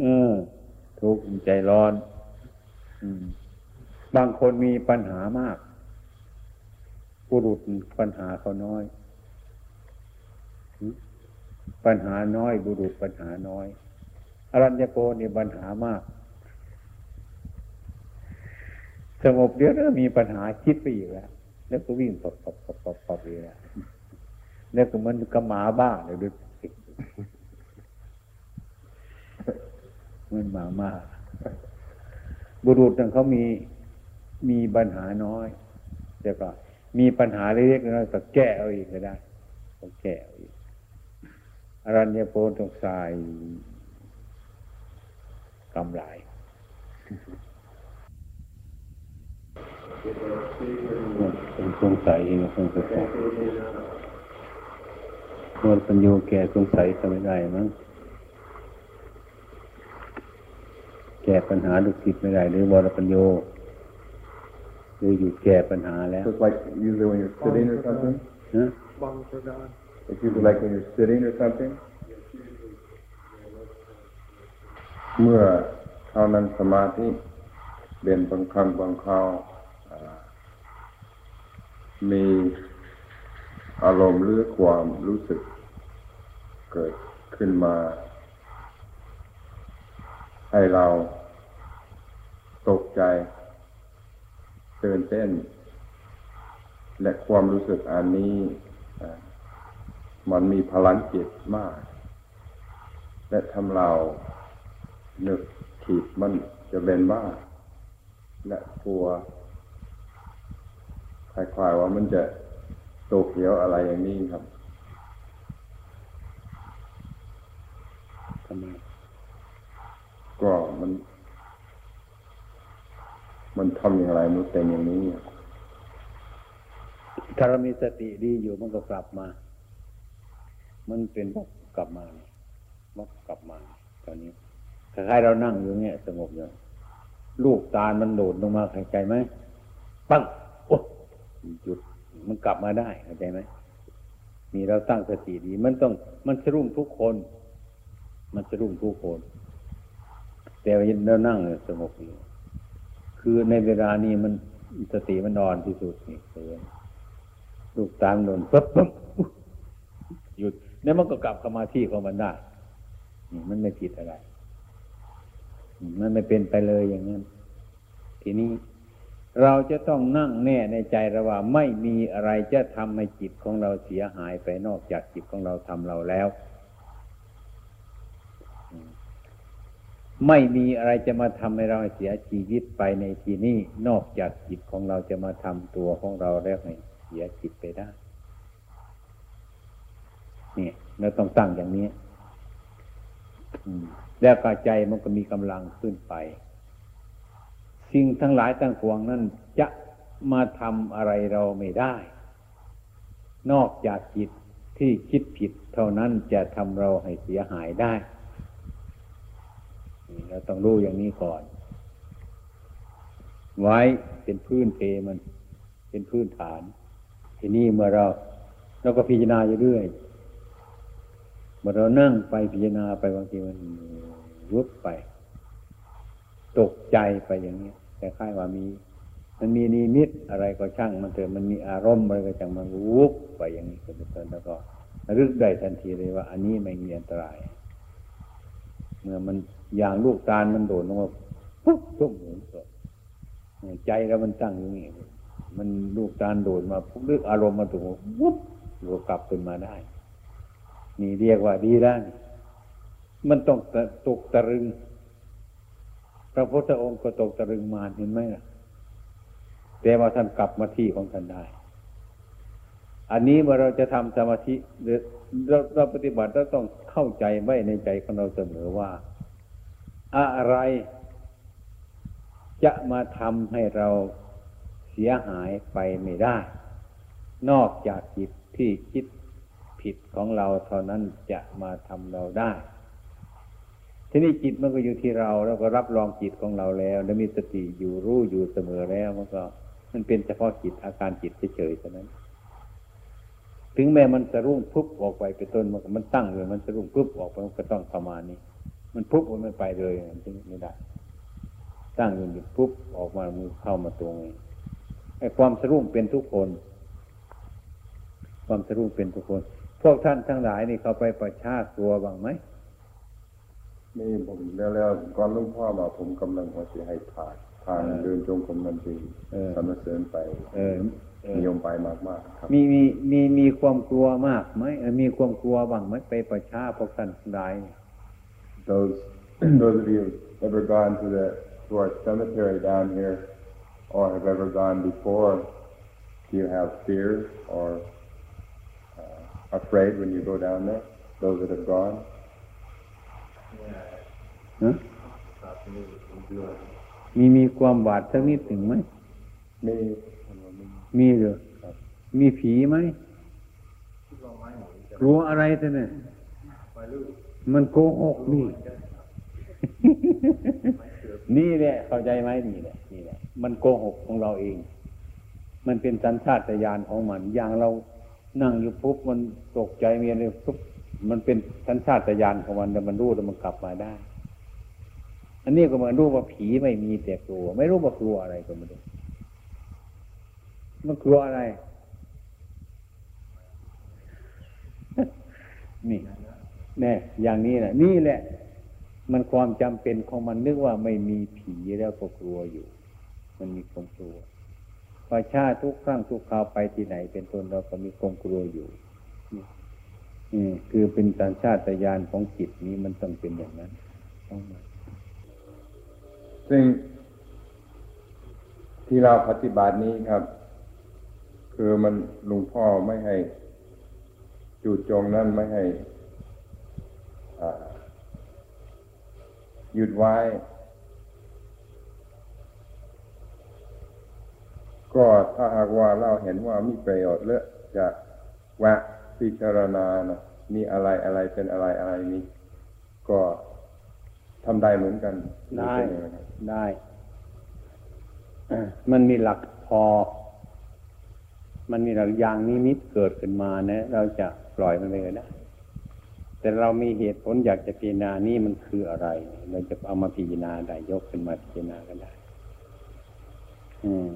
เออ ทุกข์ใจร้อน อืม บางคนมีปัญหามากบุรุษปัญหาเขาน้อย ปัญหาน้อย บุรุษปัญหาน้อย อรัญญโกนี่ปัญหามาก สงบเดี๋ยวแล้วมีปัญหาคิดไปอีกแล้ว แล้วก็วิ่งปับปับปับปับปับอีกแล้วแล้วก็มันกระหมาบ้าเลยดู มันหมามากบุรุษนั่นเขามีมีปัญหาน้อยแต่ก็มีปัญหาเล็กๆน้อยก็แก้เอาอีกก็ได้ก็แก้เอาอีกอรัญญโพตงสายกำไรสงสัยเองคงจะตอบหมดปัญโยแก่สงสัยทำไม่ได้มั้งแก้ปัญหาดุจิตไม่ได้หรือวรปัญโยหรืออยู่แก้ปัญหาแล้ว So it's like usually when you're sitting or something? นะ It's usually like when you're sitting or something? เมื่อเท่านั้นสมาธิเด่นบางครั้งบางคราวอ่ามีอารมณ์หรือความรู้สึกเกิดขึ้นมา ให้เรา ตกใจตื่นเต้น และความรู้สึกอันนี้มันมีพลังจิตมาก และทำเรานึกขีดมันจะเป็นบ้า และกลัวคลายๆว่ามันจะโตเขียวอะไรอย่างนี้ครับทำไมก็มัน มันทำอย่างไรมันเป็นอย่างนี้ ถ้าเรามีสติดีอยู่มันก็กลับมา มันเป็นกกลับมาเนี่ยวกกลับมา ตอนนี้คล้ายๆเรานั่งอยู่เนี่ยสงบอยู่ลูกตาลมันโดดลงมาเข้าใจไหมปังโอ้หยุดมันกลับมาได้เข้าใจไหมมีเราตั้งสติดี มันต้องมันสรุ่งทุกคน มันสรุ่งทุกคน แต่ว่าเรานั่งสงบอยู่ คือในเวลานี้มันสติมันนอนที่สุดนี่เลยลูกตามโดนปั๊บปั๊บหยุดแล้วมันก็กลับเข้ามาที่ของมันได้นี่มันไม่ผิดอะไร มันไม่เป็นไปเลยอย่างนั้น ทีนี้เราจะต้องนั่งแน่ในใจเราว่าไม่มีอะไรจะทำให้จิตของเราเสียหายไปนอกจากจิตของเราทำเราแล้ว ไม่มีอะไรจะมาทำให้เราเสียชีวิตไปในที่นี้นอกจากจิตของเราจะมาทำตัวของเราแล้วให้เสียจิตไปได้เนี่ยเราต้องตั้งอย่างนี้แล้วกใจมันก็มีกำลังขึ้นไป สิ่งทั้งหลายทั้งปวงนั้นจะมาทำอะไรเราไม่ได้ นอกจากจิตที่คิดผิดเท่านั้นจะทำเราให้เสียหายได้ เราต้องรู้อย่างนี้ก่อน ไว้เป็นพื้นเพมัน เป็นพื้นฐาน ทีนี้เมื่อเราเราก็พิจารณาอยู่เรื่อยเมื่อเรานั่งไปพิจารณาไปบางทีมันวุบไป ตกใจไปอย่างนี้แต่ค่ายว่ามี มันมีนิมิตอะไรก็ช่าง มันเถอะมันมีอารมณ์อะไรก็ช่างมันวุบไปอย่างนี้เป็นต้นแล้วก็รึกได้ทันทีเลยว่า อันนี้ไม่มีอันตราย เมื่อมันอย่างลูกตาลมันโดดลงมาปุ๊บตุ้มหมุนตัวใจแล้วมันตั้งอยู่นี่มันลูกตาลโดดมาปุ๊บนึกอารมณ์มาถูกวุบเรากลับขึ้นมาได้ นี่เรียกว่าดีได้วมันต้องตกตะลึงพระพุทธองค์ก็ตกตะลึงมาเห็นไหมล่ะแต่ว่าท่านกลับมาที่ของท่านได้ อันนี้เมื่อเราจะทำสมาธิหรือเราเราปฏิบัติเราต้องเข้าใจไว้ในใจของเราเสมอว่า อะไร จะมาทำให้เราเสียหายไปไม่ได้ นอกจากจิตที่คิดผิดของเราเท่านั้นจะมาทำเราได้ทีนี้จิตมันก็อยู่ที่เราแล้วก็รับรองจิตของเราแล้ว แล้วมีสติอยู่รู้อยู่เสมอแล้วมันก็ มันเป็นเฉพาะจิตอาการจิตเฉยๆเท่านั้น ถึงแม้มันจะรุ่งปุ๊บออกไปเป็นต้นมันมันตั้งเลย มันจะรุ่งปุ๊บออกไปมันก็ต้องประมาณนี้ มันปุ๊บมันไม่ไปเลยมันไม่ได้ ตั้งอยู่หยุดปุ๊บออกมามือเข้ามาตรงนี้ไอ้ความสรุ่งเป็นทุกคน ความสรุ่งเป็นทุกคน พวกท่านทั้งหลายนี่เขาไปประชากลัวบ้างไหมนี่ผมแล้วแล้วก่อนหลุงพ่อมาผมกำลังว่าจะให้ผ่านทางเดินจงกรมนันทีเออสรรเสริญไป เออเออ นิยมไปมากๆครับมีมีมีมีความกลัวมากไหมเออมีความกลัวบ้างไหมไปประชาพวกท่านทั้งหลาย those those of you who've ever gone to the to our cemetery down here or have ever gone before, do you have fear or uh, afraid when you go down there? Those that have gone? ฮะมีมีความหวาดสักนิดหนึ่งไหม Me, มีเหรอมีผีไหมกลัวอะไรท่านเนี่ยมันโกหกนี่นี่แหละเข้าใจไหมนี่แหละนี่แหละ มันโกหกของเราเอง มันเป็นสัญชาตญาณของมัน อย่างเรานั่งอยู่ปุ๊บมันตกใจมีอะไรปุ๊บมันเป็นสัญชาตญาณของมันแต่มันรู้แล้วมันกลับมาได้ อันนี้ก็เหมือนรู้ว่าผีไม่มีแต่กลัว ไม่รู้ว่ากลัวอะไรก็ไม่รู้ มันกลัวอะไร นี่แน่อย่างนี้แหละนี่แหละ มันความจำเป็นของมันนึกว่าไม่มีผีแล้วก็กลัวอยู่ มันมีความกลัวประชาทุกครั้งทุกคราวไปที่ไหน เป็นต้นเราก็มีความกลัวอยู่นี่นี่คือเป็นสัญชาตญาณของจิตนี้มันต้องเป็นอย่างนั้นต้องมาซึ่งที่เราปฏิบัตินี้ครับ คือมันหลวงพ่อไม่ให้ จู่โจงนั่นไม่ให้หยุดไว้ ก็ถ้าหากว่าเราเห็นว่ามีประโยชน์เลอะจะแวะพิจารณานะมีอะไรอะไรเป็นอะไรอะไรนี้ก็ทำได้เหมือนกัน ได้ ได้ มันมีหลักพอ มันมีหลักอย่างนิมิตเกิดขึ้นมานะ เราจะปล่อยมันไปก็ได้แต่เรามีเหตุผลอยากจะพิจารณานี่มันคืออะไร เราจะเอามาพิจารณาได้ยกขึ้นมาพิจารณาก็ได้อืม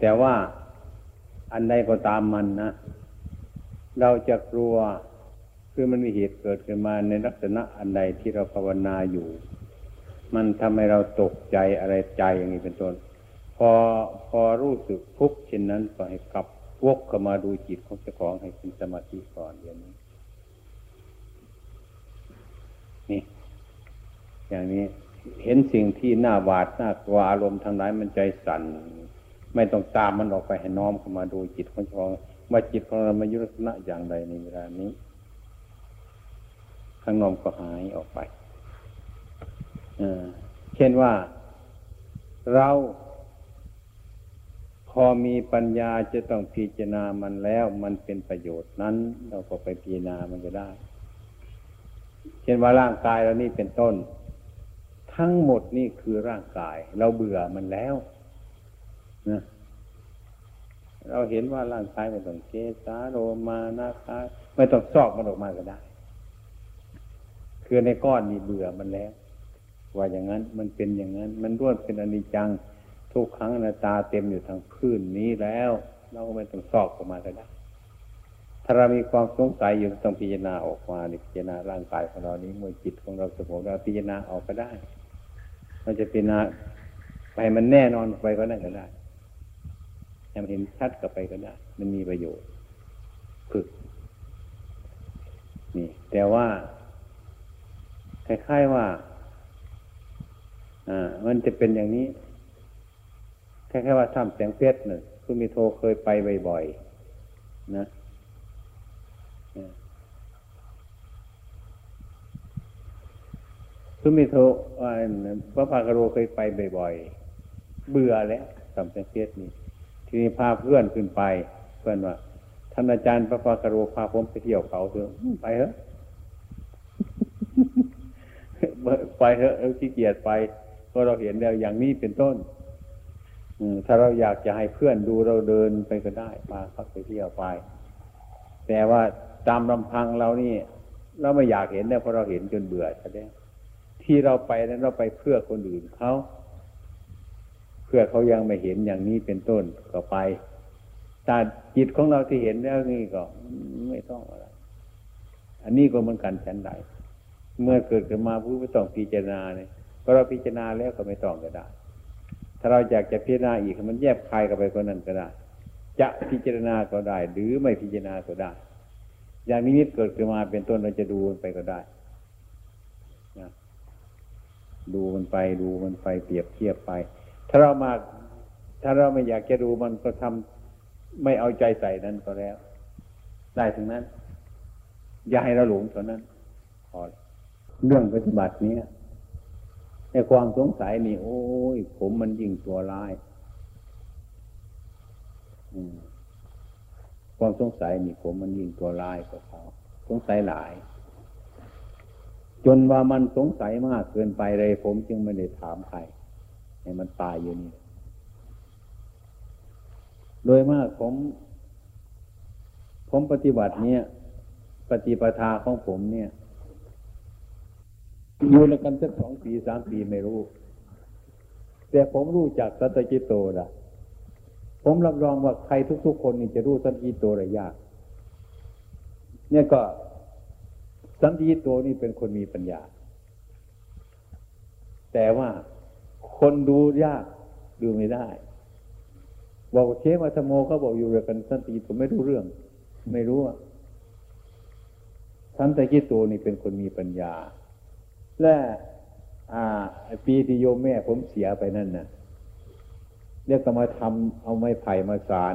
แต่ว่าอันใดก็ตามมันนะเราจะกลัวคือมันมีเหตุเกิดขึ้นมาในลักษณะอันใดที่เราภาวนาอยู่ มันทำให้เราตกใจอะไรใจอย่างนี้เป็นต้น พอพอรู้สึกทุกข์เช่นนั้นก็ให้กลับวกเข้ามาดูจิตของเจ้าของให้เป็นสมาธิก่อนเดี๋ยวนี้ นี่ อย่างนี้เห็นสิ่งที่น่าหวาดน่ากลัวอารมณ์ทางไหนมันใจสั่น ไม่ต้องตามมันออกไปให้น้อมเข้ามาดูจิตของเจ้าของว่าจิตของเรามายุลักษณะอย่างใดในเวลานี้ข้างนอกก็หายออกไปเช่นว่าเรา อมีปัญญาจะต้องพิจารณามันแล้ว มันเป็นประโยชน์นั้น เราก็ไปพิจารณามันก็ได้ เช่นว่าร่างกายเรานี่เป็นต้น ทั้งหมดนี่คือร่างกาย เราเบื่อมันแล้วนะเราเห็นว่าร่างกายไม่ต้องเกสาโรมานาคาไม่ต้องซอกมันออกมาก็ได้ คือในก้อนนี่เบื่อมันแล้ว ว่าอย่างนั้นมันเป็นอย่างนั้น มันร่วนเป็นอนิจจัง ทุกครั้งอนาตาเต็มอยู่ทางพื้นนี้แล้ว เราก็ไม่ต้องซอกออกมาก็ได้ถ้าเรามีความสงสัยอยู่ต้องพิจารณาออกมาพิจารณาร่างกายของเรานี้เมื่อจิตของเราสงบเราพิจารณาออกก็ได้เราจะพิจารณาไปมันแน่นอนไปก็นั่นก็ได้ให้มันเห็นชัดกับไปก็ได้ มันมีประโยชน์ฝึกนี่ แต่ว่าคล้ายๆว่า อ่า มันจะเป็นอย่างนี้ แคล้ายๆว่าถ้ำแสงเพชรเนี่ยคุณมีโทเคยไปบ่อยๆนะคุณมีโทพระพากโรเคยไปบ่อยๆเบื่อแล้วถ้ำแสงเพชรนี่ทีนี้พาเพื่อนขึ้นไป เพื่อนว่าท่านอาจารย์พระพากโรพาผมไปเที่ยวเขาเถอะไปเถอะไปเถอะเราขี้เกียจไปเพราะเราเห็นแล้วอย่างนี้เป็นต้น ถ้าเราอยากจะให้เพื่อนดูเราเดินไปก็ได้พาเขาไปเที่ยวไป แต่ว่าตามลำพังเรานี่ เราไม่อยากเห็นเนี่ยเพราะเราเห็นจนเบื่อแสดงที่เราไปนั้นเราไปเพื่อคนอื่นเขาเพื่อเขายังไม่เห็นอย่างนี้เป็นต้นก็ไปแต่จิตของเราที่เห็นแล้วนี่ก็ไม่ต้องอะไร อันนี้ก็เหมือนกันฉันใดเมื่อเกิดขึ้นมาผู้ไม่ต้องพิจารณาเนี่ยพอเราพิจารณาแล้วก็ไม่ต้องก็ได้ ถ้าเราอยากจะพิจารณาอีกมันแยบคายกับไปคนนั้นก็ได้ จะพิจารณาก็ได้ หรือไม่พิจารณาก็ได้ อย่างนี้เกิดขึ้นมาเป็นต้นเราจะดูมันไปก็ได้นะดูมันไปดูมันไปเปรียบเทียบไป ถ้าเรามา ถ้าเราไม่อยากจะดูมันก็ทำไม่เอาใจใส่นั้นก็แล้ว ได้ทั้งนั้น อย่าให้เราหลงเท่านั้นพอเรื่องปฏิบัตินี้ ในความสงสัยนี่โอ้ย ผมมันยิ่งตัวร้ายความสงสัยนี่ผมมันยิ่งตัวร้ายกว่าเขาสงสัยหลาย จนว่ามันสงสัยมากเกินไปเลย ผมจึงไม่ได้ถามใครให้มันตายอยู่นี่ โดยมากผม ผมปฏิบัติเนี่ย ปฏิปทาของผมเนี่ย อยู่ในกันสักสองปีสามปีไม่รู้ แต่ผมรู้จากสัตจิโตละผมรับรองว่าใครทุก ๆ คนนี่จะรู้สันติโตระยาก เนี่ยก็สันติโตนี่เป็นคนมีปัญญา แต่ว่าคนดูยากดูไม่ได้ บอกเชมาธโมเขาบอกอยู่เรื่องกันสันติผมไม่รู้เรื่อง ไม่รู้อะสันติโตนี่เป็นคนมีปัญญา และอ่าปีที่โยมแม่ผมเสียไปนั่นน่ะเรียกก็มาทำเอาไม้ไผ่มาสาร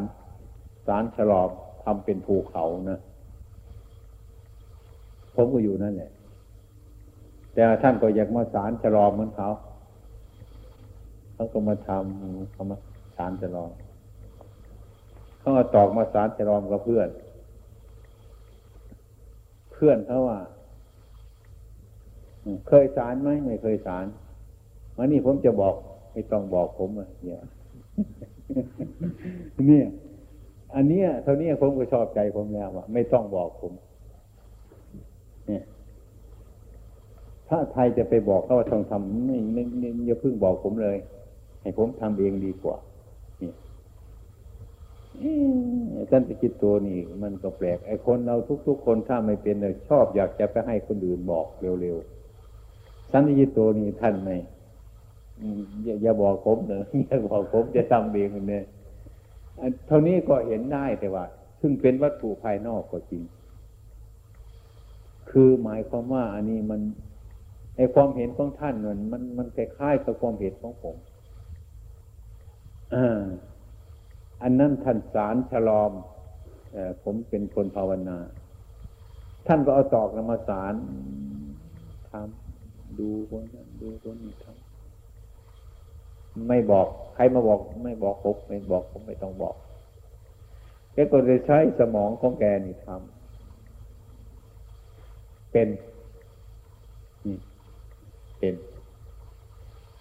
สารฉลอบทำเป็นภูเขานะ ผมก็อยู่นั่นแหละแต่ท่านก็อยากมาสารฉลอบเหมือนเขาเขาก็มาทำเขามาสารฉลอบเขาก็ตอกมาสารฉลอมกับเพื่อน เพื่อนเขาว่า เคยสารไหมไม่เคยสารวันนี้ผมจะบอกไม่ต้องบอกผมอะเนี่ยเนี่ย อันเนี้ยเท่านี้ผมก็ชอบใจผมแล้วว่าไม่ต้องบอกผม เนี่ย ถ้าไทยจะไปบอกเขาว่าต้องทำไม่ไม่อย่าเพิ่งบอกผมเลย ให้ผมทำเองดีกว่าเนี่ยท่านไปคิดตัวนี่มันก็แปลกไอ้คนเราทุก ๆ คนถ้าไม่เป็นเลยชอบอยากจะไปให้คนอื่นบอกเร็วๆ สันติตัวนี้ท่านไม่อย่าอย่าบอกผมเนอะอย่าบอกผมจะทำเองเนี่ยเท่านี้ก็เห็นได้แต่ว่า ซึ่งเป็นวัตถุภายนอกก็จริง คือหมายความว่า อันนี้มันไอความเห็นของท่านมันมันมันคล้ายๆกับความเห็นของผมอ่าอันนั้นท่านสารฉลอมผมเป็นคนภาวนา ท่านก็เอาตอกนมาสารทำ ดูคนนั้นดูคนนี้ทำไม่บอก ใครมาบอก ไม่บอกผมไม่บอกผมไม่ต้องบอกแกก็จะใช้สมองของแกนี่ทำเป็นเป็น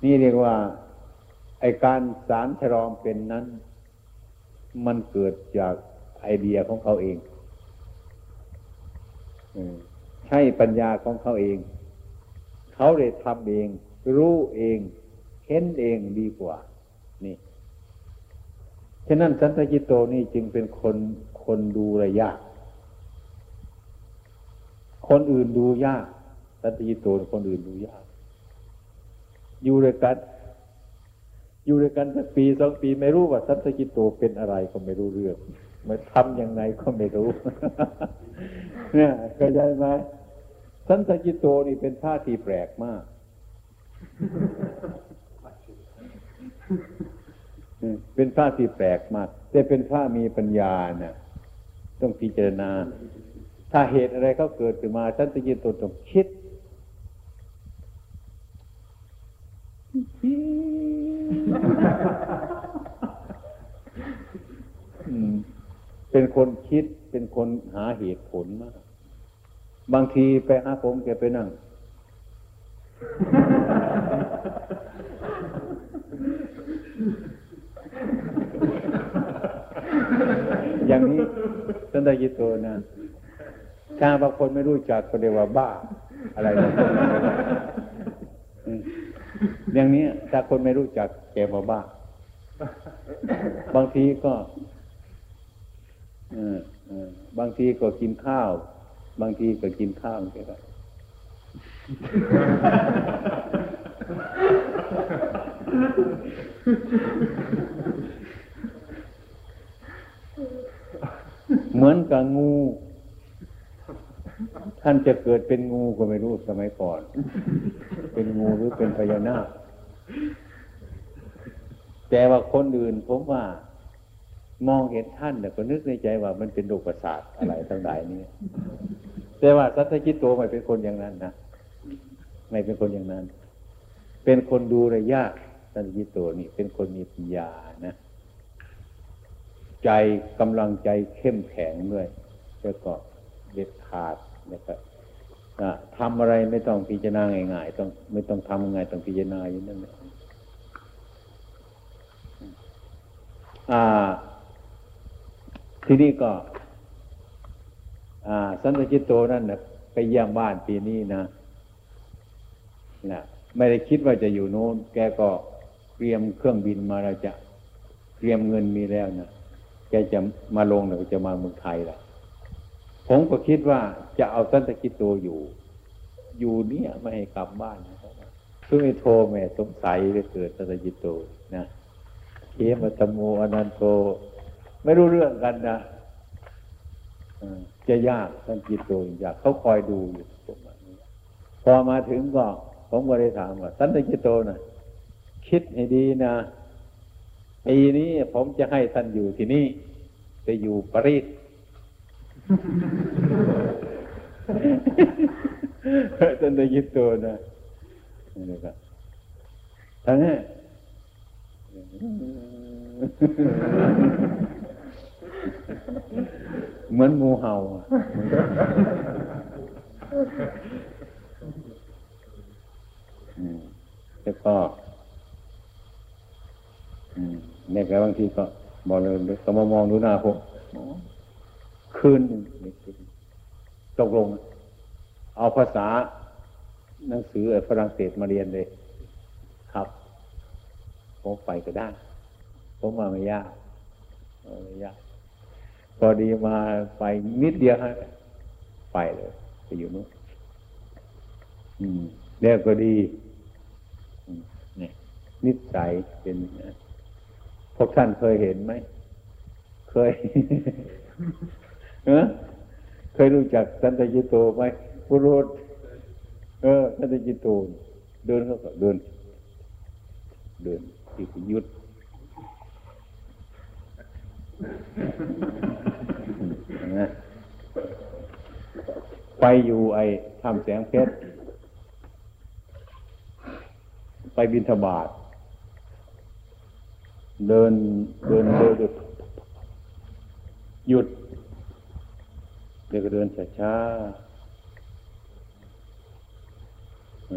นี่เรียกว่า ไอการสารฉลอมเป็นนั้น มันเกิดจากไอเดียของเขาเองใช่ปัญญาของเขาเอง เขาเลยทำเอง รู้เองเห็นเองดีกว่า นี่ ฉะนั้นสันตจิตโตนี่จึงเป็นคนคนดูระยะคนอื่นดูยากสันตจิตโตคนอื่นดูยาก อยู่ด้วยกันอยู่ด้วยกันสักปีสองปีไม่รู้ว่าสันตจิตโตเป็นอะไรก็ไม่รู้เรื่องมันทำยังไงก็ไม่รู้ เนี่ยเข้าใจไหม สันตจิตโตนี่เป็นท่าทีแปลกมากเป็นพระที่แปลกมาก แต่เป็นพระมีปัญญาเนี่ยต้องพิจารณา ถ้าเหตุอะไรเขาเกิดขึ้นมาท่านจะยินตัวต้องคิดเป็นคนคิดเป็นคนหาเหตุผลมาก บางทีไปหาผมแกไปนั่ง อย่างนี้สันตยิโตนะถ้าบางคนไม่รู้จักก็เรียกว่าบ้า อะไรนะอย่างนี้ถ้าคนไม่รู้จักแกมาบ้า บางทีก็บางทีก็กินข้าว บางทีก็กินข้าวแกก็เหมือนกับงู ท่านจะเกิดเป็นงูก็ไม่รู้สมัยก่อน เป็นงูหรือเป็นพญานาคแต่ว่าคนอื่นผมว่า มองเห็นท่านแต่ก็นึกในใจว่ามันเป็นโรคประสาทอะไรทั้งหลายนี้แต่ว่าสัตจิตโตไม่เป็นคนอย่างนั้นนะไม่เป็นคนอย่างนั้น เป็นคนดูระยะสัตจิตโตนี่ เป็นคนมีปัญญานะใจกำลังใจเข้มแข็งด้วยแล้วก็เด็ดขาดนะครับทำอะไรไม่ต้องพิจารณาง่ายๆต้องไม่ต้องทำง่ายต้องพิจารณาอยู่นั่นแหละ ทีนี้ก็สันตจิตโตนั่นนะไปเยี่ยมบ้านปีนี้นะนะไม่ได้คิดว่าจะอยู่โน้น แกก็เตรียมเครื่องบินมาเราจะเตรียมเงินมีแล้วนะแกจะมาลงหรือจะมาเมืองไทยละผมก็คิดว่าจะเอาสันตกิโตอยู่ อยู่เนี่ยไม่ให้กลับบ้านนะครับเพิ่งโทรแม่สงสัยเลยเกิดสันตกิโตนะเขมตโมอนันโต ไม่รู้เรื่องกันนะจะยากสันติโตอยากเขาคอยดูอยู่ประมาณนี้พอมาถึงก็ผมก็ได้ถามว่าสันติโตนะคิดให้ดีนะปีนี้ผมจะให้ท่านอยู่ที่นี่จะอยู่ปารีสท่านได้ยินตัวนะนี่ครับทั้งนี้ เหมือนงูเห่าแล้วก็เนี่ยแกบางทีก็บอกเลยก็มามองดูหน้าผมคืนตกลง เอาภาษาหนังสือฝรั่งเศสมาเรียนเลย ครับ ผมไปก็ได้ ผมมาไม่ยากไม่ยาก พอดีมาไปนิดเดียวฮะไปเลยไปอยู่นู้นเรียกก็ดีเนี่ยนิสัยเป็นพวกท่านเคยเห็นไหม เคยเออเคยรู้จักสันตจิโตไหมพุรุษเออสันตจิโตเดินเขาก็เดิน เดินที่ยุด นะไปอยู่ไอ้ทำแสงเพชร ไปบินธบาตเดินเดินเดินหยุดเดี๋ยวก็เดินช้า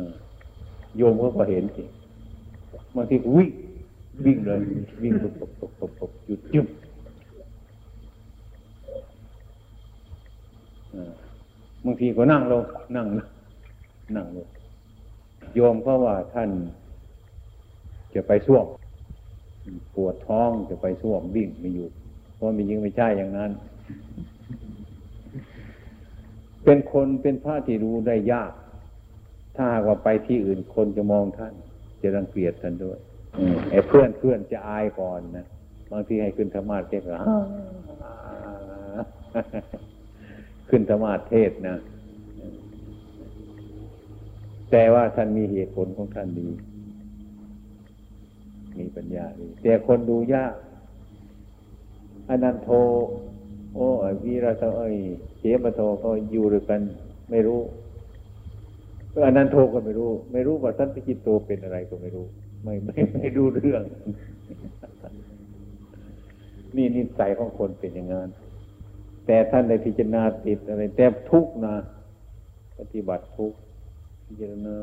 ๆโยมก็เห็นสิบางทีวิ่งวิ่งเลยวิ่งปบปบปบปบหยุดจุ๊บ บางทีก็นั่งลงนั่งนั่งลงโยมก็ว่าท่านจะไปส่วมปวดท้องจะไปส่วมวิ่งไม่อยู่เพราะมันยิงไม่ใช่อย่างนั้น เป็นคนเป็นพระที่รู้ได้ยาก ถ้าหากว่าไปที่อื่นคนจะมองท่าน จะรังเกียจท่านด้วยไอ้เพื่อนเพื่อนจะอายก่อนนะบางทีให้ขึ้นธรรมาเทศ ขึ้นธรรมาเทศนะ แต่ว่าท่านมีเหตุผลของท่านดี มีปัญญาดี แต่คนดูยากอนันโท โอ้ยวีระโทเอ้ยเจมโทก็อยู่ด้วยกัน ไม่รู้อนันโทก็ไม่รู้ ไม่รู้ว่าท่านพิจิตโตเป็นอะไรก็ไม่รู้ ไม่ไม่ไม่รู้เรื่อง นี่นิสัยของคนเป็นอย่างนั้น แต่ท่านในพิจารณาติดอะไรแต่ทุกนะปฏิบัติทุกพิจารณา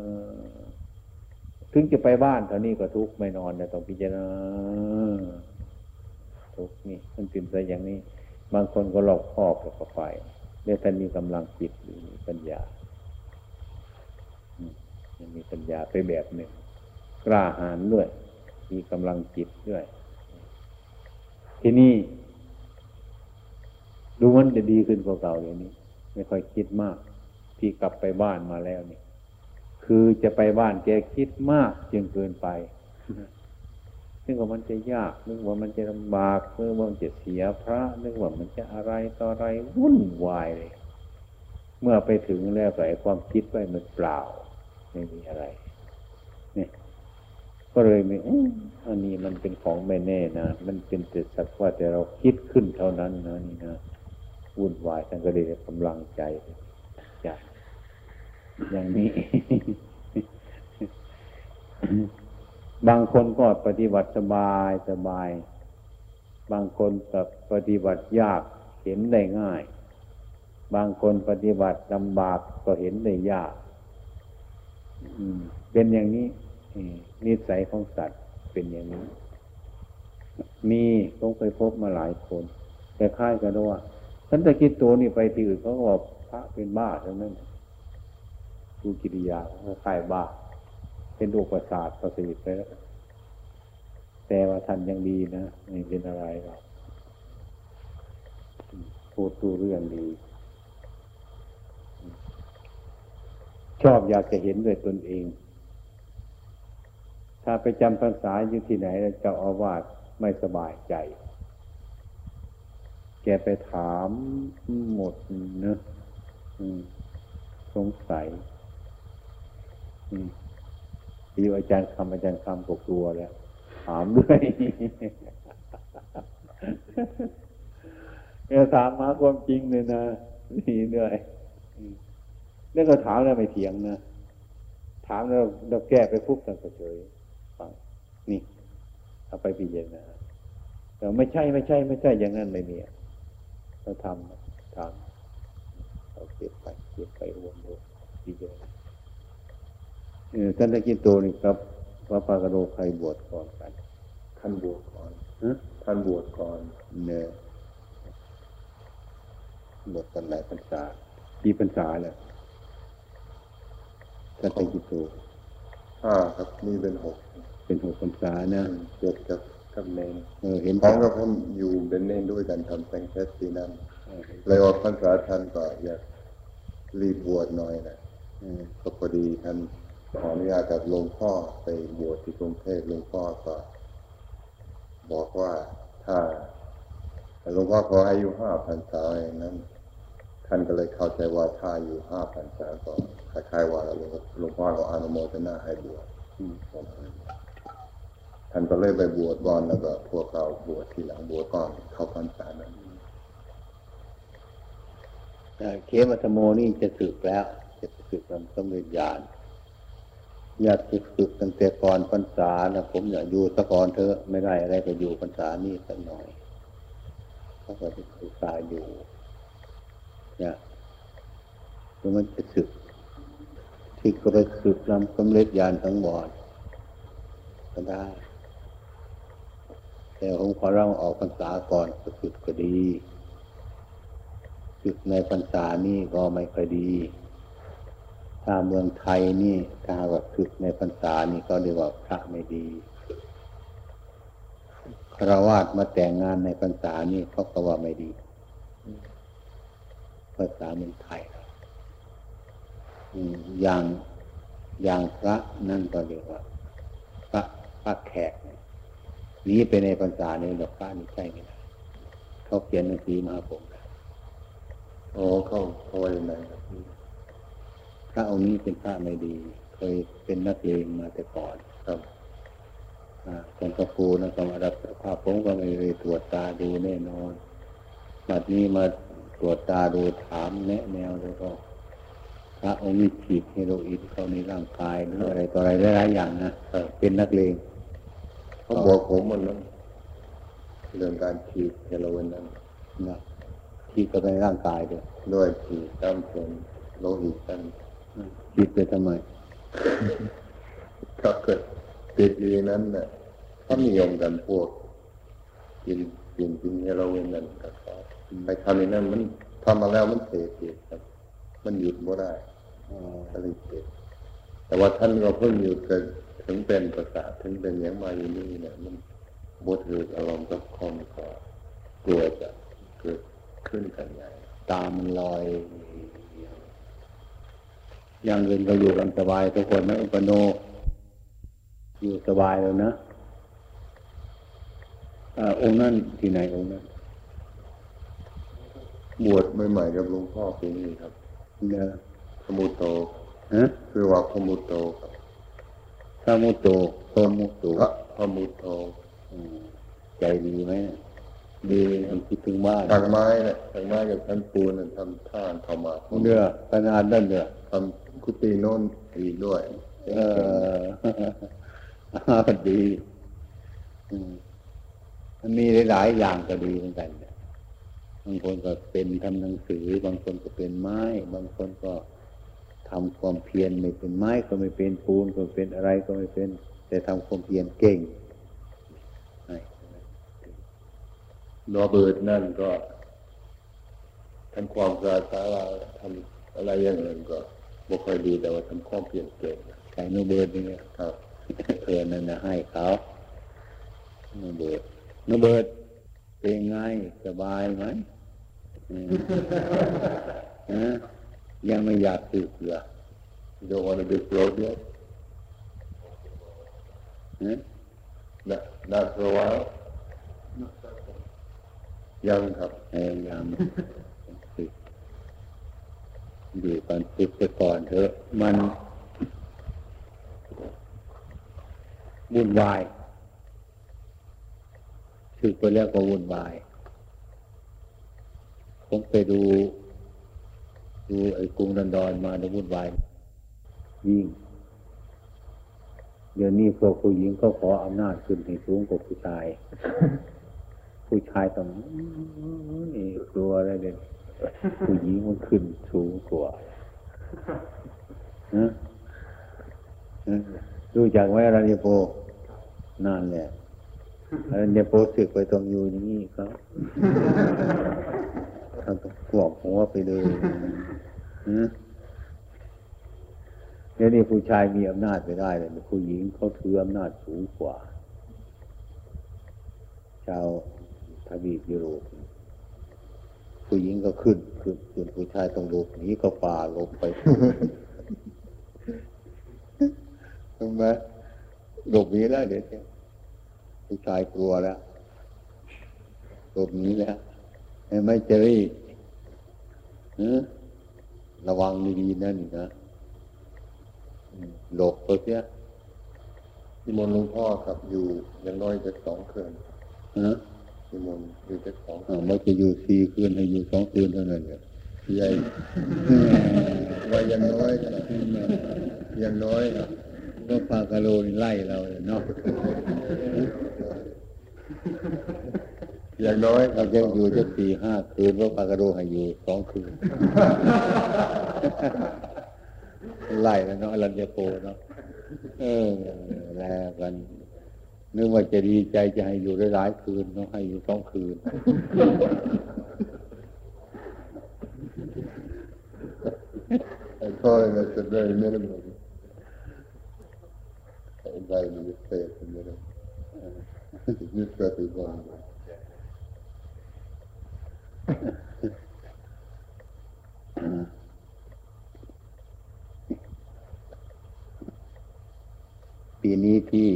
ถึงจะไปบ้านเท่านี้ก็ทุกไม่นอนแต่ต้องพิจารณาทุกนี่มันตื่นใจอย่างนี้ บางคนก็หลอกครอบแล้วก็ไปเรียท่านมีกำลังจิตมีปัญญายังมีปัญญาไปแบบหนึ่งกล้าหาญด้วย มีกำลังจิตด้วย ที่นี่ ดูมันจะดีขึ้นกว่าเก่าอย่างนี้ ไม่ค่อยคิดมาก ที่กลับไปบ้านมาแล้วนี่คือจะไปบ้านแกคิดมากจนเกินไปนึกว่ามันจะยากนึกว่ามันจะลำบากนึกว่ามันจะเสียพระนึกว่ามันจะอะไรต่ออะไรวุ่นวายเลยเมื่อไปถึงแล้วไอ้ความคิดไปมันเปล่า ไม่มีอะไร เนี่ย ก็เลยม่อื้ออันนี้มันเป็นของไม่แน่นะ มันเป็นแต่สักว่าแต่เราคิดขึ้นเท่านั้นนะนี่นะ วุ่นวายท่านก็เลยกำลังใจใจอย่างนี้ บางคนก็ปฏิบัติสบายสบาย บางคนกับปฏิบัติยากเห็นได้ง่าย บางคนปฏิบัติลำบากก็เห็นได้ยากเป็นอย่างนี้นิสัยของสัตว์เป็นอย่างนี้ มีผมเคยพบมาหลายคน แต่ค่ายกันว่า ฉันจะคิดตัวนี่ไปที่อื่นเขาก็บอกพระเป็นบ้าทั้งนั้นดูกิริยาเขาคล้ายบ้า เป็นโรคประสาทประสิทธิ์ไปแล้วแต่ว่าท่านยังดีนะไม่เป็นอะไรหรอกพูดตูเรื่องดี ชอบอยากจะเห็นด้วยตนเอง ถ้าไปจำพรรษาอยู่ที่ไหนแล้วเจ้าอาวาสไม่สบายใจ ไปถามหมดเนอะสงสัยอืมอยู่อาจารย์คำอาจารย์คำกกลัวแล้ว ถามด้วยเนี่ยถามมาความจริงเลยนะนี่ด้วยอืมแล้วก็ถามแล้วไม่เถียงนะถามแล้วเราแก้ไปปุ๊บท่านก็เฉยฟังนี่เอาไปพิจารณาแต่ไม่ใช่ไม่ใช่ ไม่ใช่อย่างนั้นไม่มีเราทำถามเราเก็บไปเก็บไปรวมรวมพิจารณาเออท่านตะกินโตนี่ครับพระปากโรใครบวชก่อนกันท่านบวชก่อนฮะท่านบวชก่อน เนี่ยบวชกันหลายพรรษาปีพรรษาแล้วท่านตะกินโตห้าครับนี่เป็นหกเป็นหกพรรษานะเจ็ดกับ กับเนนเออเห็นพร้อมกับผมอยู่เป็นเนนด้วยกันทำแตงเทสปีนั้นเออเลยออกพรรษาท่านก็อยากรีบบวชหน่อยนะเออก็พอดีท่านขออนุญาตกับหลวงพ่อไปบวชที่กรุงเทพหลวงพ่อก็บอกว่าถ้าหลวงพ่อขออายุห้าพรรษาอย่างนั้น ท่านก็เลยเข้าใจว่าถ้าอายู่ห้าพรรษาก็คล้ายๆว่าหลวงหลวงพ่อก็อนุโมทนาให้บวชอืม ท่านก็เลยไปบวชก่อนแล้วก็พวกเราบวชทีหลังบวชก่อนเข้าพรรษานั้นเอ่เคมัตโมนี่จะสึกแล้ว จะสึกความเร็จญาณอยากจะสึกตั้งแต่ก่อนพรรษานะผมอยากอยู่สะก่อนเถอะไม่ได้อะไรก็อยู่พรรษานี่สักหน่อยเขาก็จะศึกษาอยู่เนี่ยแล้วมันจะสึก ที่กระสึกนำสำเร็จญาณทั้งหมดก็ได้ แต่ผมขอร้องออกพรรษาก่อนก็สึกก็ดีศึกในพรรษานี่ก็ไม่ค่อยดี ถ้าเมืองไทยนี่ถ้าว่าศึกในพรรษานี่ก็เรียกว่าพระไม่ดีคารวาสมาแต่งงานในพรรษานี่เขาก็ว่าไม่ดีภาษาเมืองไทยอย่างอย่างพระนั่นก็เรียกว่าพระพระแขก หนีไปในพรรษาเนี่ยดอกพระนี่ใช่ไหมเขาเขียนหนังสือมาผมนะโอ้เข้าเขาไว้ในครับพระองค์นี้เป็นพระไม่ดี เคยเป็นนักเลงมาแต่ก่อนครับอ่าคนกระฟูนะก็มารับสภาพผมก็ไม่ได้ตรวจตาดูแน่นอนบัดนี้มาตรวจตาดูถามแนะแนวแล้วก็พระองค์นี้ฉีดเฮโรอีนเข้าในร่างกายหรืออะไรต่ออะไรหลายๆอย่างนะเป็นนักเลง เขาบอกผมหมันนั้นเรื่องการฉีดเฮโรอีนนั้นนะฉีดเข้าไปในร่างกายด้วยด้วยฉีดตามส่วนโลหิตกันฉีดไปทำไมถ้าเกิดติดอยู่ในนั้นน่ะเขานิยมกันพวกกินกินกินเฮโรอีนนั่นก็ไปทำในนั้นมันทำมาแล้วมันเสพติดครับ มันหยุดไม่ได้อ๋อก็เลยเสพแต่ว่าท่านก็เพิ่งหยุดกับเฮ ถึงเป็นประสาทถึงเป็นอย่างมาอยู่นี่เนี่ยมันบดถืออารมณ์กับคมก็กลัวจะเกิดขึ้นกันใหญ่ตามันลอยอย่างอื่นก็อยู่กันสบายทุกคนนะอุปโนอยู่สบายแล้วนะอาองค์นั้นที่ไหนองค์นั้นบวชใหม่ๆกับหลวงพ่อปีนี้ครับเนอะขมุโตฮะคือว่าขมุโตครับ สามุโตโตมุโตพระขมุโตอืมใจดีไหมน่ะดีมันคิดถึงบ้านทางไม้เนี่ยทางไม้กับชั้นปูนเนี่ยทำท่านเข้ามาเนื้อขนาดนั้นเนื้อทำกุฏิโน้นอีกด้วย เออดีอืมมันมีหลาย ๆ อย่างก็ดีเหมือนกันเนี่ยบางคนก็เป็นทำหนังสือบางคนก็เป็นไม้ บางคนก็ ทำความเพียรไม่เป็นไม้ก็ไม่เป็นปูนก็ไม่เป็นอะไรก็ไม่เป็น แต่ทำความเพียรเก่งใช่โรเบิร์ตนั่นก็ทำความสะอาดศาลาทำอะไรอย่างอื่นก็บ่ค่อยดีแต่ว่าทำความเปลี่ยนเก่งใส่โนเบิร์ดนี่ครับเพื่อนนั่นนะให้เขาโนเบิร์ดโนเบิร์ดเป็นไงสบายไหมอืมฮะ ยังไม่อยากสึกเหรอ You don't want to disrobe yet? ฮะ Not, not for a while? ยังครับพยายามอยู่ก่อนฝึกไปก่อนเถอะ มันวุ่นวายฝึกไปแล้วก็วุ่นวาย ผมไปดู ดูไอ้กรุงดันดอนมาแล้ววุ่นวายยิ่ง เดี๋ยวนี้พวกผู้หญิงก็ขออำนาจขึ้นให้สูงกว่าผู้ชาย ผู้ชายต้องนี่กลัวอะไรเด่นผู้หญิงมันขึ้นสูงกว่านะรู้จักไหมอรัญญโปนั่นแหละอรัญญโปสึกไปตรงอยู่อย่างนี้ครับ ทำต้องกวบหัวไปเลยนะเดี๋ยวนี้ผู้ชายมีอำนาจไปได้เลยผู้หญิงเขาถืออำนาจสูงกว่า ชาวทวีปยุโรปผู้หญิงก็ขึ้นขึ้นขึ้นผู้ชายต้องหลบหนีก็ฝ่าหลบไปทำไมหลบหนีแล้วเดี๋ยวนี้ผู้ชายกลัวแล้วหลบหนีแล้วเห็น ไหม่เจอรี่ฮะระวังดีๆนั่นนะอืมหลบตัวเสียนิมนต์หลวงพ่อครับอยู่อย่างน้อยจะสองคืนฮะนิมนต์อยู่จะสองคือ่านไม่จะอยู่สี่คืนให้อยู่สองคืนเท่านั้นเลยใหญ่ว่าอย่างน้อยครับอย่างน้อยครับก็ปากะโลนี่ไล่เราเลยเนาะ อย่างน้อยเรารับจะอยู่จะสี่ห้าคืนเพราะปากระโลให้อยู่สองคืนไล่แล้วเนาะอรัญญโปเนาะเออแล้วกันนึกว่าจะดีใจจะให้อยู่ได้หลายคืนเนาะให้อยู่สองคืน I told him that's a very minimum. I invited him to stay at the minimum. His new trip is on. อ่า ปีนี้ที่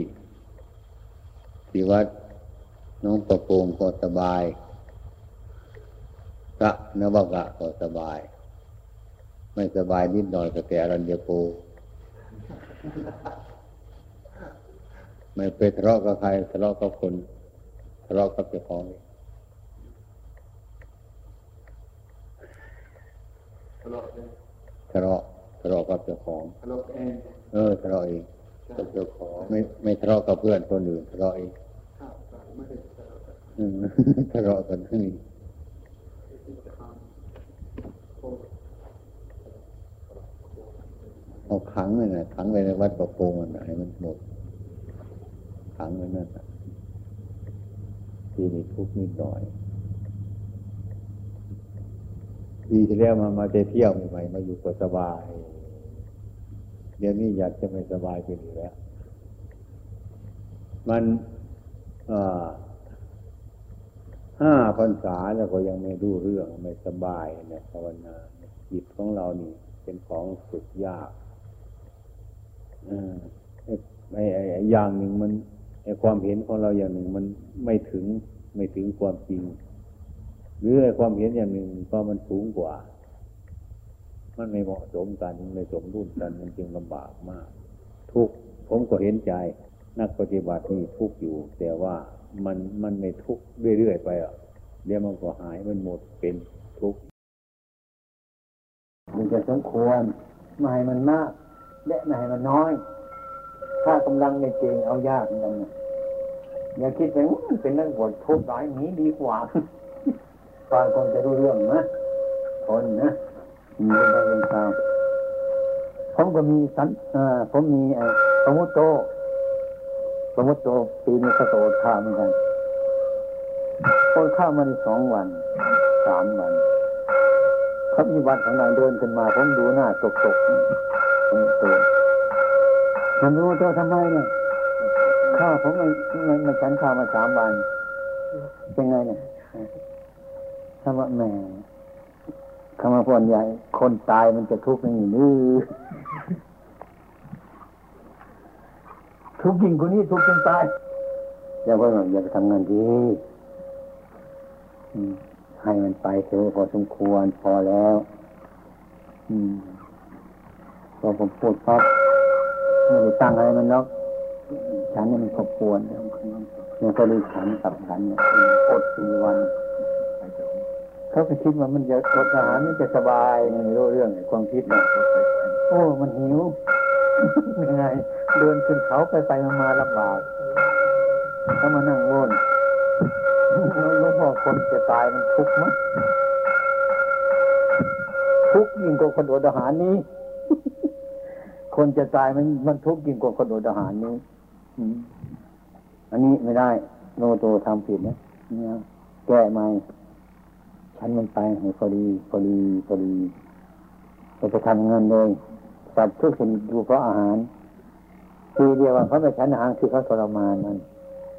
ที่วัดน้องประโปงก็สบายพระนวกะก็สบาย ไม่สบายนิดหน่อยก็แต่อรัญญโปไม่ไปทะเลาะกับใครทะเลาะกับคนทะเลาะกับเจ้าของ ทะเลาะทะเลาะกับเจ้าของ Hello, and เออทะเลาะเองกับเจ้าของไม่ไม่ทะเลาะกับเพื่อนคนอื่นทะเลาะเองอืมทะเลาะกันนี่เอาขังเลยนะขังไว้ในวัดประโปงอันไหนมันหมดขังไว้นั่นน่ะทีนี้ทุกข์นิดหน่อย ปีที่แล้วมามาเที่ยวใหม่ๆมาอยู่ก็สบาย เดี๋ยวนี้อยากจะไม่สบายไปอยู่แล้ว มันห้าพรรษาแล้วก็ยังไม่รู้เรื่องไม่สบายในภาวนาจิตของเรานี่ เป็นของสุดยากไอ้ไอ้อย่างหนึ่งมันไอ้ความเห็นของเราอย่างหนึ่งมันไม่ถึงไม่ถึงความจริง หรือความเห็นอย่างหนึ่งก็มันสูงกว่า มันไม่เหมาะสมกันไม่สมดุลกันมันจึงลำบากมาก ทุกผมก็เห็นใจ นักปฏิบัตินี่ทุกอยู่ แต่ว่ามันมันไม่ทุกเรื่อยๆไปอะเดี๋ยวมันก็หายมันหมดเป็นทุกมันจะสมควรไม่ให้มันมาก และไม่ให้มันน้อย ถ้ากำลังในเจงเอายากนั่นอย่าคิดไปมันเป็นนักบวชทุกข์หลายนี้ดีกว่า ฟังคนจะรู้เรื่องนะคนนะมีเป็นเป็นตามผมก็มีสันอ่าผมมีไอ้สมุตโตสมุตโตปีนี้ก็โตข้าเหมือนกันโอนข้ามาในสองวันสามวันเขามีวัดของนางเดินขึ้นมาผมดูหน้าตกตกผมตัวมันรู้ตัวทำไมเนี่ยข้าผมมันมันมันฉันข้าวมาสามวันเป็นไงเนี่ย คำว่าแม่คำว่าพนใหญ่ คนตายมันจะทุกข์อย่างนี้ทุกข์ยิ่งกว่านี้ทุกข์จนตายอย่าว่าอย่าไปทำงานดีให้มันไปเถอะพอสมควรพอแล้วอพอผมพูดปั๊บไม่ได้ตั้งอะไรมันแล้วฉันนี่มันขบวนเนี่ยก็เลยฉันกับฉันเนี่ยอดสี่วัน เขาไปคิดว่ามันจะอดอาหารมันจะสบายไม่รู้เรื่องความคิดเนี่ยโอ้ มันหิวยังไงเดินขึ้นเขาไปไปมาลำบากเขามานั่งวนหลวงพ่อคนจะตายมันทุกข์มั้ยทุกข์ยิ่งกว่าคนอดอาหารนี้ คนจะตายมันมันทุกข์ยิ่งกว่าคนอดอาหารนี้อันนี้ไม่ได้ โนโตทำผิดนะเนี่ยแก้ไหม นมันไปให้พอดีพอดีพอดีจะไปทำเงินเลยสัตว์ทุกสิ่งดูเพราะอาหารทีเดียวว่าเขาไปฉันอาหารคือเขาทรมานมัน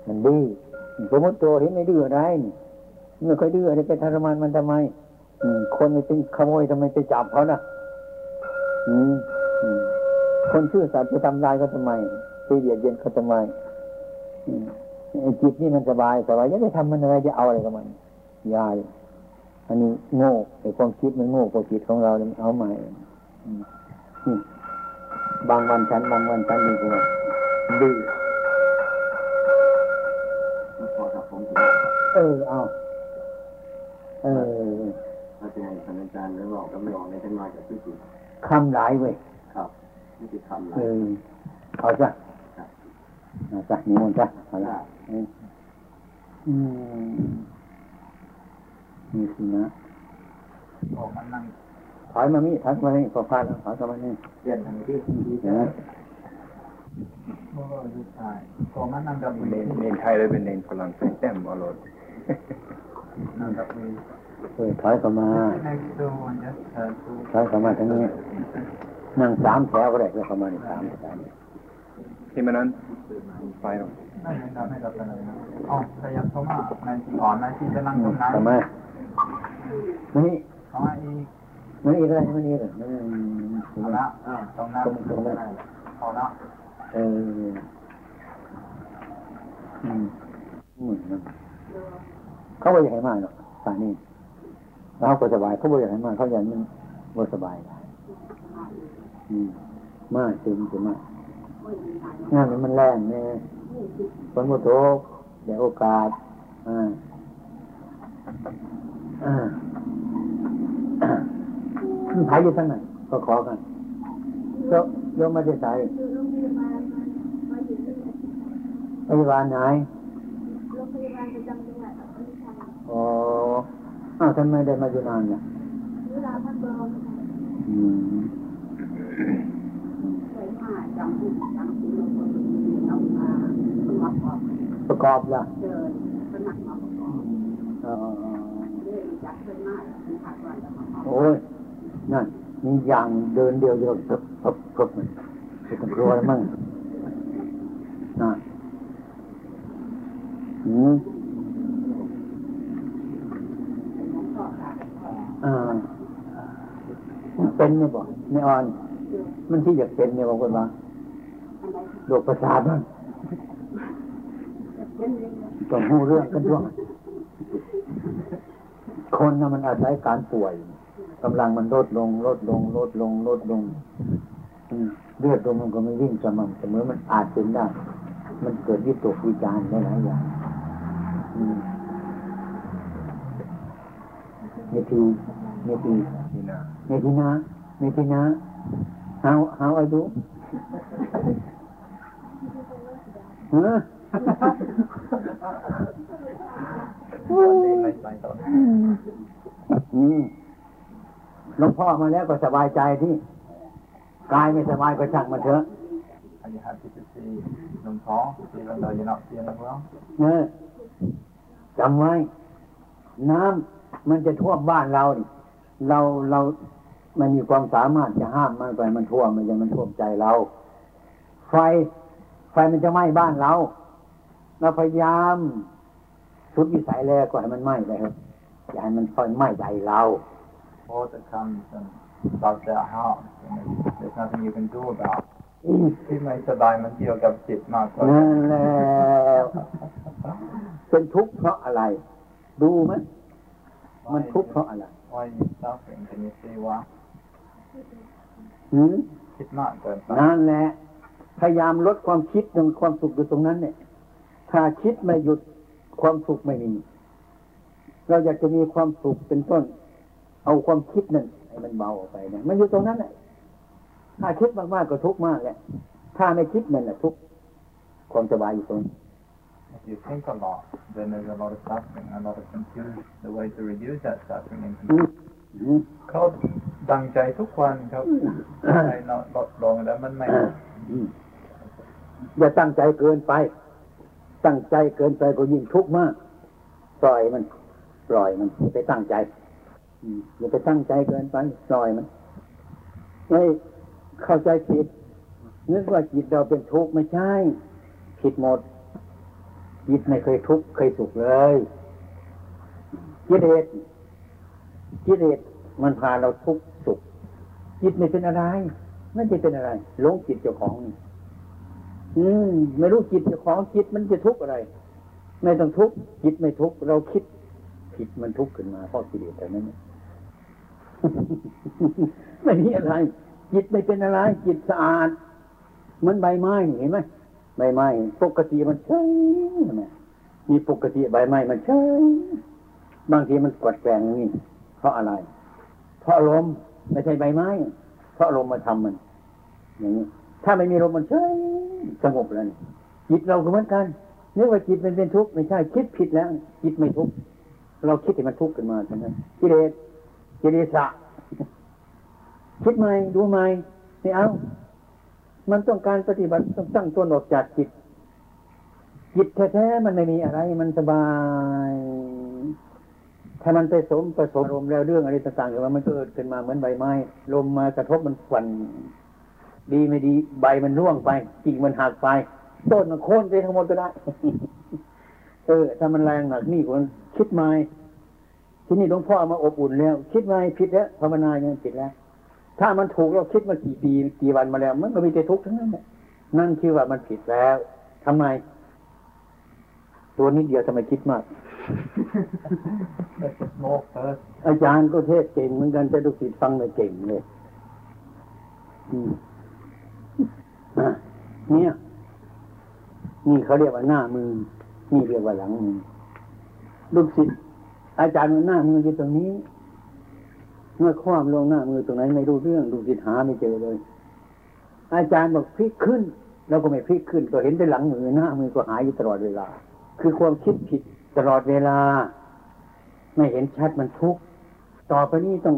มันดีสมมติตัวเห็นไม่ดื้ออะไรไม่ค่อยดื้ออะไรไปทรมานมันทำไมคนไม่เป็นขโมยทำไมไปจับเขานะคนชื่อสัตว์ไปทำลายเขาทำไมไปเบียดเบียนเขาทำไมจิตนี่มันสบายสบายจะไปทำมันอะไรจะเอาอะไรกับมันยาย อันนี้โง่ไอ้ความคิดมันโง่ความคิดของเราเนี่ยเอาใหม่บางวันฉันบางวันฉันดีกว่าดื้อเออเอาเอออาจารย์อาจารย์แล้วบอกก็ไม่ออกในท่านมาจากที่จริงคำหลายเว้ยครับนี่คือคำหลายเออเอาจ้ะเอาจ้ะนิมนต์จ้ะเอาละอืม นี่สินะออกมานั่งถอยมามีถอยมานี่พอพาแล้วถอยมานี่เปลี่ยนทางที่นะก็ยุทธายก็มานั่งกับเนนเนนไทยเลยเป็นเนนฝรั่งเศสแต้มอรรถนั่งกับมือเออถอยเข้ามาถอยเข้ามาทั้งนี้ นั่งสามแถวก็ได้ก็เข้ามาในสามแถวที่มันนั้นไปหรอไม่ทำให้เราเป็นอะไรนะอ๋อพยายามเข้ามาในที่อ่อนในที่จะนั่งตรงนั้นทำไมนี่เข้ามาอีกมันอีกอะไรมันอีกอะไรเอาละตรงนั้นตรงนั้นเอาละเอออืมเหมือนมันเขาไม่อยากให้มากหรอกป่านี้เขาก็สบายเขาไม่อยากให้มากเขาอยากมันว่สบายอืมมากจริงจริงมากงานนี้มันแรงเนี่ยฝนมุโตเดี๋ยวโอกาสอ่าอ่า ขายอยู่ทั้งนั้นก็ขอกันโยโยมมาจะใส่พยาบาลไหนโรงพยาบาลประจำจังหวัดอ๋ออ้าวทำไมได้มาอยู่นานเนี่ยเวลาพักร้อนอืมประกอบละเดินสมัครมาประกอบ โอ้ยนั่นมีอย่างเดินเดียวเดียวพบพบพบมันจะต้องกลัวมั่งนั่นอืมอ่ามันเป็นเนี่ยบอกเนี่อ่อน มันที่อยากเป็นเนี่ยบางคนว่าโรคประสาทบ้างต้องหูเรื่องกันช่วง คนนะมันอาศัยการป่วยกำลังมันลดลง ลดลง ลดลง ลดลงเลือดลมมันก็ไม่วิ่งสม่ำเสมอมันอาจเป็นได้มันเกิดวิตกวิจารณ์หลายอย่างเมทีเมทีนี่นะเมทีนะเมทีนะ how how are you เอ หลวงพ่อมาแล้วก็สบายใจที่กายไม่สบายก็ช่างมันเถอะ Are you happy to see หลวงพ่อ even though you're not feeling well เออจำไว้ น้ำมันจะท่วมบ้านเรานี่เราเราไม่มีความสามารถจะห้ามมันไปมันท่วมมันจะมันท่วมใจเรา ไฟ ไฟมันจะไหม้บ้านเรา เราพยายาม สุดวิสัยแล้วก็ให้มันไหม้ไปครับอย่าให้มันไฟไหม้ใจเรา water comes and starts their house and there's nothing you can do about อืมที่ไม่สบายมันเกี่ยวกับจิตมากกว่านั่นแหละเป็นทุกข์เพราะอะไร ดูไหมมันทุกข์เพราะอะไร why are you suffering can you see why หืมคิดมากเกินไปนั่นแหละพยายามลดความคิดตรงความสุขอยู่ตรงนั้นเนี่ย ถ้าคิดไม่หยุด ความสุขไม่มี เราอยากจะมีความสุขเป็นต้น เอาความคิดนั่นให้มันเบาออกไปเนี่ยมันอยู่ตรงนั้นแหละถ้าคิดมากๆก็ทุกข์มากแหละถ้าไม่คิดนั่นแหละทุกข์ความสบายอยู่ตรงนี้ if you think a lot then there's a lot of suffering a lot of confusion the way to reduce that suffering and อื confusion มอืมเขาดังใจทุกวันครับใจนอนลดลงแล้วมันไม่อืมอย่าตั้งใจเกินไป ตั้งใจเกินไปก็ยิ่งทุกข์มาก ปล่อยมัน ปล่อยมันอย่าไปตั้งใจอืมอย่าไปตั้งใจเกินไปปล่อยมันไม่เข้าใจผิดนึกว่าจิตเราเป็นทุกข์ไม่ใช่ ผิดหมดจิตไม่เคยทุกข์เคยสุขเลยกิเลสกิเลสมันพาเราทุกข์สุขจิตไม่เป็นอะไรไม่ได้เป็นอะไรหลงจิตเจ้าของนี่ อืมไม่รู้จิตจ้าของจิตมันจะทุกข์อะไร ไม่ต้องทุกข์จิตไม่ทุกข์เราคิดผิดมันทุกข์ขึ้นมาเพราะกิเลสแต่นั้นเนี่ยไม่มีอะไร จิตไม่เป็นอะไร จิตสะอาดเหมือนใบไม้เห็นไหมใบไม้ปกติมันเฉยใช่ไหมมีปกติใบไม้มันเฉยบางทีมันกวดแกงนี่เพราะอะไร เพราะลมไม่ใช่ใบไม้ เพราะลมมาทำมันอย่างนี้ ถ้าไม่มีลมมันเฉยสงบแล้วนี่จิตเราก็เหมือนกันนึกว่าจิตมันเป็นทุกข์ไม่ใช่คิดผิดแล้ว จิตไม่ทุกข์เราคิดให้มันทุกข์ขึ้นมาใช่ไหมกิเลสกิเลสะคิดใหม่ดูใหม่ไม่เอา มันต้องการปฏิบัติต้องตั้งตัวออกจากจิต จิตแท้ๆมันไม่มีอะไร มันสบายถ้ามันไปสมผสมลมแล้วเรื่องอะไรต่างๆเกิดมามันเกิดขึ้นมาเหมือนใบไม้ลมมากระทบมันฝัน ดีไม่ดีใบมันร่วงไปกิ่งมันหักไป ต้นมันโค่นไปทั้งหมดก็ได้เออถ้ามันแรงหนักนี่คนคิดใหม่ที่นี่หลวงพ่อมาอบอุ่นแล้ว คิดใหม่ผิดแล้วภาวนายังผิดแล้ว ถ้ามันถูกเราคิดมากี่ปีกี่วันมาแล้ว มันก็มีแต่ทุกข์ทั้งนั้นแหละนั่นคือว่ามันผิดแล้วทำไม ตัวนิดเดียวทำไมคิดมาก Let's just walk first อาจารย์ก็เทศเก่งเหมือนกันแต่ลูกศิษย์ฟังไม่เก่งเลยอืมอะ เนี่ย นี่เขาเรียกว่าหน้ามือ นี่เรียกว่าหลังมือลูกศิษย์อาจารย์มันหน้ามืออยู่ตรงนี้ เมื่อคว่ำลงหน้ามือตรงไหนไม่รู้เรื่องลูกศิษย์หาไม่เจอเลย อาจารย์บอกพลิกขึ้นเราก็ไม่พลิกขึ้น ก็เห็นแต่หลังมือหน้ามือก็หายอยู่ตลอดเวลา คือความคิดผิดตลอดเวลา ไม่เห็นชัดมันทุกข์ต่อไปนี้ต้อง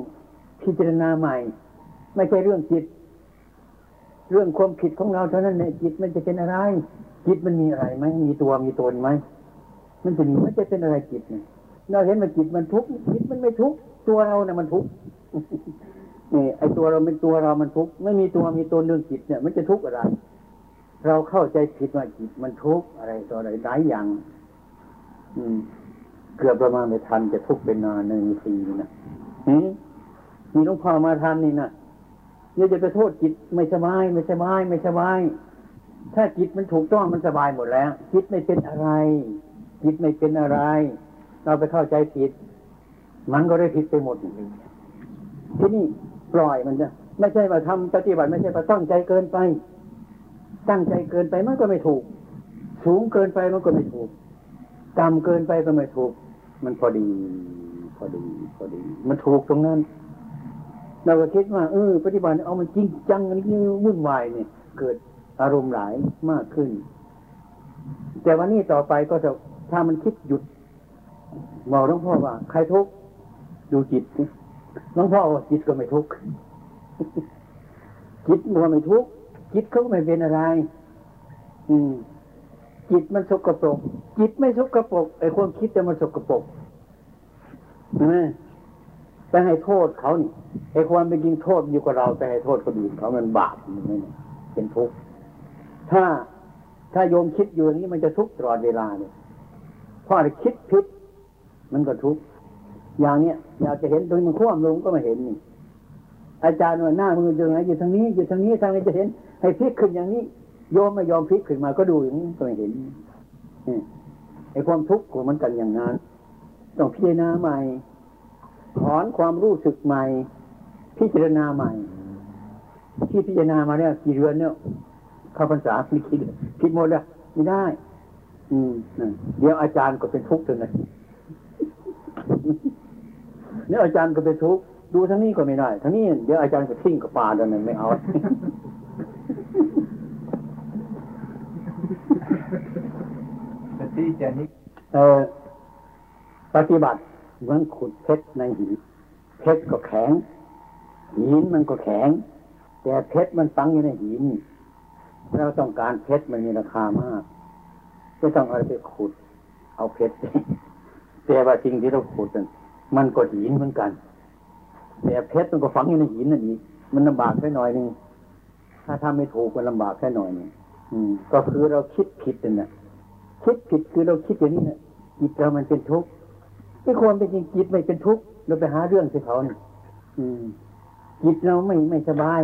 พิจารณาใหม่ ไม่ใช่เรื่องจิต เรื่องความผิดของเราเท่านั้นเนี่ยจิตมันจะเป็นอะไร จิตมันมีอะไรไหมมีตัวมีตนไหมมันจะมีไม่จะเป็นอะไรจิตเนี่ยเราเห็นมันจิตมันทุกข์จิตมันไม่ทุกข์ตัวเราเนี่ยมันทุกข์นี่ไอตัวเราเป็นตัวเรามันทุกข์ไม่มีตัวมีตนเรื่องจิตเนี่ย มันจะทุกข์อะไร เราเข้าใจผิดว่าจิตมันทุกข์อะไรต่ออะไรหลายอย่าง อืม เกือบประมาณไม่ทันจะทุกข์เป็นนานหนึ่งปีนะหืมมีหลวงพ่อมาทันนี่นะ เนี่ยจะไปโทษจิตไม่สบาย ไม่สบาย ไม่สบาย ถ้าจิตมันถูกต้องมันสบายหมดแล้ว จิตไม่เป็นอะไร จิตไม่เป็นอะไร เราไปเข้าใจผิด มันก็ได้ผิดไปหมดที่นี่ปล่อยมันจะไม่ใช่ว่าทำปฏิบัติไม่ใช่ว่าตั้งใจเกินไป ตั้งใจเกินไปมันก็ไม่ถูก สูงเกินไปมันก็ไม่ถูกต่ำเกินไปก็ไม่ถูก มันพอดี พอดี พอดี มันถูกตรงนั้น เราก็คิดว่าเออปฏิบัติเอามันจริงจังอันนี้วุ่นวายเนี่ย เกิดอารมณ์หลายมากขึ้น แต่วันนี้ต่อไปก็จะถ้ามันคิดหยุดบอกหลวงพ่อว่า ใครทุกข์ดูจิตหลวงพ่อว่าจิตก็ไม่ทุกข์จิตมันไม่ทุกข์จิตเขาก็ไม่เป็นอะไร อืม จิตมันสกปรกจิตไม่สกปรกไอ้ความคิดแต่มันสกปรกนะ ไปให้โทษเขานี่ไอ้ความเป็นจริงโทษอยู่กับเราแต่ให้โทษคนอื่นเขามันบาปมันไม่เป็นทุกข์ถ้าถ้าโยมคิดอยู่อย่างนี้มันจะทุกข์ตลอดเวลาเนี่ยเพราะอะไรคิดผิดมันก็ทุกข์อย่างเนี้ยอยากจะเห็นตรงมันคว่ำลงก็ไม่เห็นนี่อาจารย์ว่าหน้ามืออยู่ไหนอยู่ทางนี้อยู่ทางนี้ทางนี้จะเห็น ให้พลิกขึ้นอย่างนี้ โยมไม่ยอมพลิกขึ้นมาก็ดูอย่างนี้ก็ไม่เห็นไอ้ความทุกข์ของมันกันอย่างนั้นต้องพิจารณาใหม่ ถอนความรู้สึกใหม่ พิจารณาใหม่ ที่พิจารณามาเนี่ยกี่เดือนเนี่ยเข้าพรรษาไม่คิดผิดหมดแล้วไม่ได้ อืมเดี๋ยวอาจารย์ก็เป็นทุกข์จนนะเนี่ยอาจารย์ก็เป็นทุกข์ดูทั้งนี้ก็ไม่ได้ทั้งนี้เดี๋ยวอาจารย์ก็ทิ้งกับปลาเดินไม่เอา The teacher, he เออปฏิบัติ เหมือนขุดเพชรในหินเพชรก็แข็ง หินมันก็แข็ง แต่เพชรมันฝังอยู่ในหินเราต้องการเพชรมันมีราคามากก็ต้องเอาไปขุด เอาเพชรแต่ว่าจริงที่เราขุดนั้นมันก็หินเหมือนกันแต่เพชรมันก็ฝังอยู่ในหินนั่นเองมันลำบากแค่หน่อยหนึ่งถ้าทำไม่ถูกมันลำบากแค่หน่อยนึงก็คือเราคิดผิดนั่นแหละคิดผิดคือเราคิดอย่างนี้นะจิตเรามันเป็นทุกข์ ไม่ควรเป็นจริงจิตไม่เป็นทุกข์เราไปหาเรื่องใส่เขาเนี่ยจิตเราไม่ไม่สบาย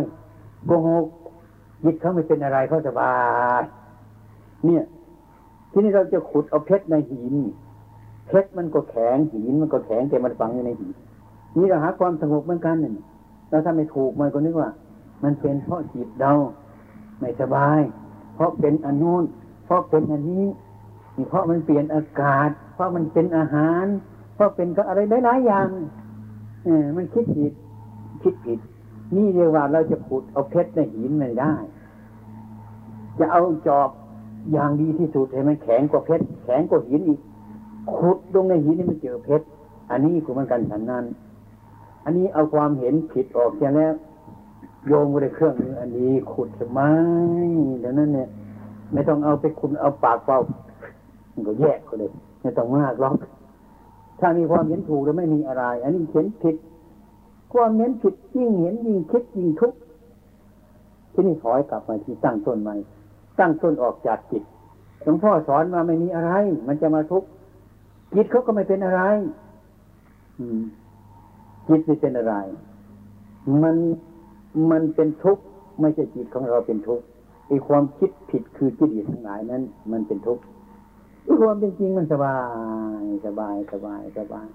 โกหกจิตเขาไม่เป็นอะไรเขาสบาย เนี่ย ทีนี้เราจะขุดเอาเพชรในหินเพชรมันก็แข็งหินมันก็แข็งแต่มันฝังอยู่ในหินนี่เราหาความสงบเหมือนกันเนี่ยเราถ้าไม่ถูกมันก็นึกว่า มันเป็นเพราะจิตเราไม่สบาย เพราะเป็นอันนู้นเพราะเป็นอันนี้เพราะมันเปลี่ยนอากาศ เพราะมันเป็นอาหาร เพราะเป็นก็อะไรหลายๆอย่างเออมันคิดผิด คิดผิด นี่เรียกว่าเราจะขุดเอาเพชรในหินไม่ได้ จะเอาจอบอย่างดีที่สุดให้มันแข็งกว่าเพชรแข็งกว่าหินอีกขุดลงในหินนี่มันเจอเพชรอันนี้คือมันกันฉันนั้น อันนี้เอาความเห็นผิดออกเสียแล้วโยงไปในเครื่องมืออันนี้ขุดทำไมดังนั้นเนี่ย ไม่ต้องเอาไปคุณเอาปากเปล่ามันก็แยกก็เลย ไม่ต้องมากหรอก ถ้ามีความเห็นถูกแล้วไม่มีอะไร อันนี้เห็นผิด ความเห็นผิดยิ่งเห็นยิ่งคิดยิ่งทุกข์ที่นี่ถอยกลับมาที่ตั้งต้นใหม่ ตั้งต้นออกจากจิตหลวงพ่อสอนมาไม่มีอะไร มันจะมาทุกข์จิตเขาก็ไม่เป็นอะไร อืมจิตไม่เป็นอะไร มันมันเป็นทุกข์ไม่ใช่จิตของเราเป็นทุกข์ไอ้ความคิดผิดคือจิตทั้งหลายนั้น มันเป็นทุกข์ ความเป็นจริงมันสบาย สบายสบายสบาย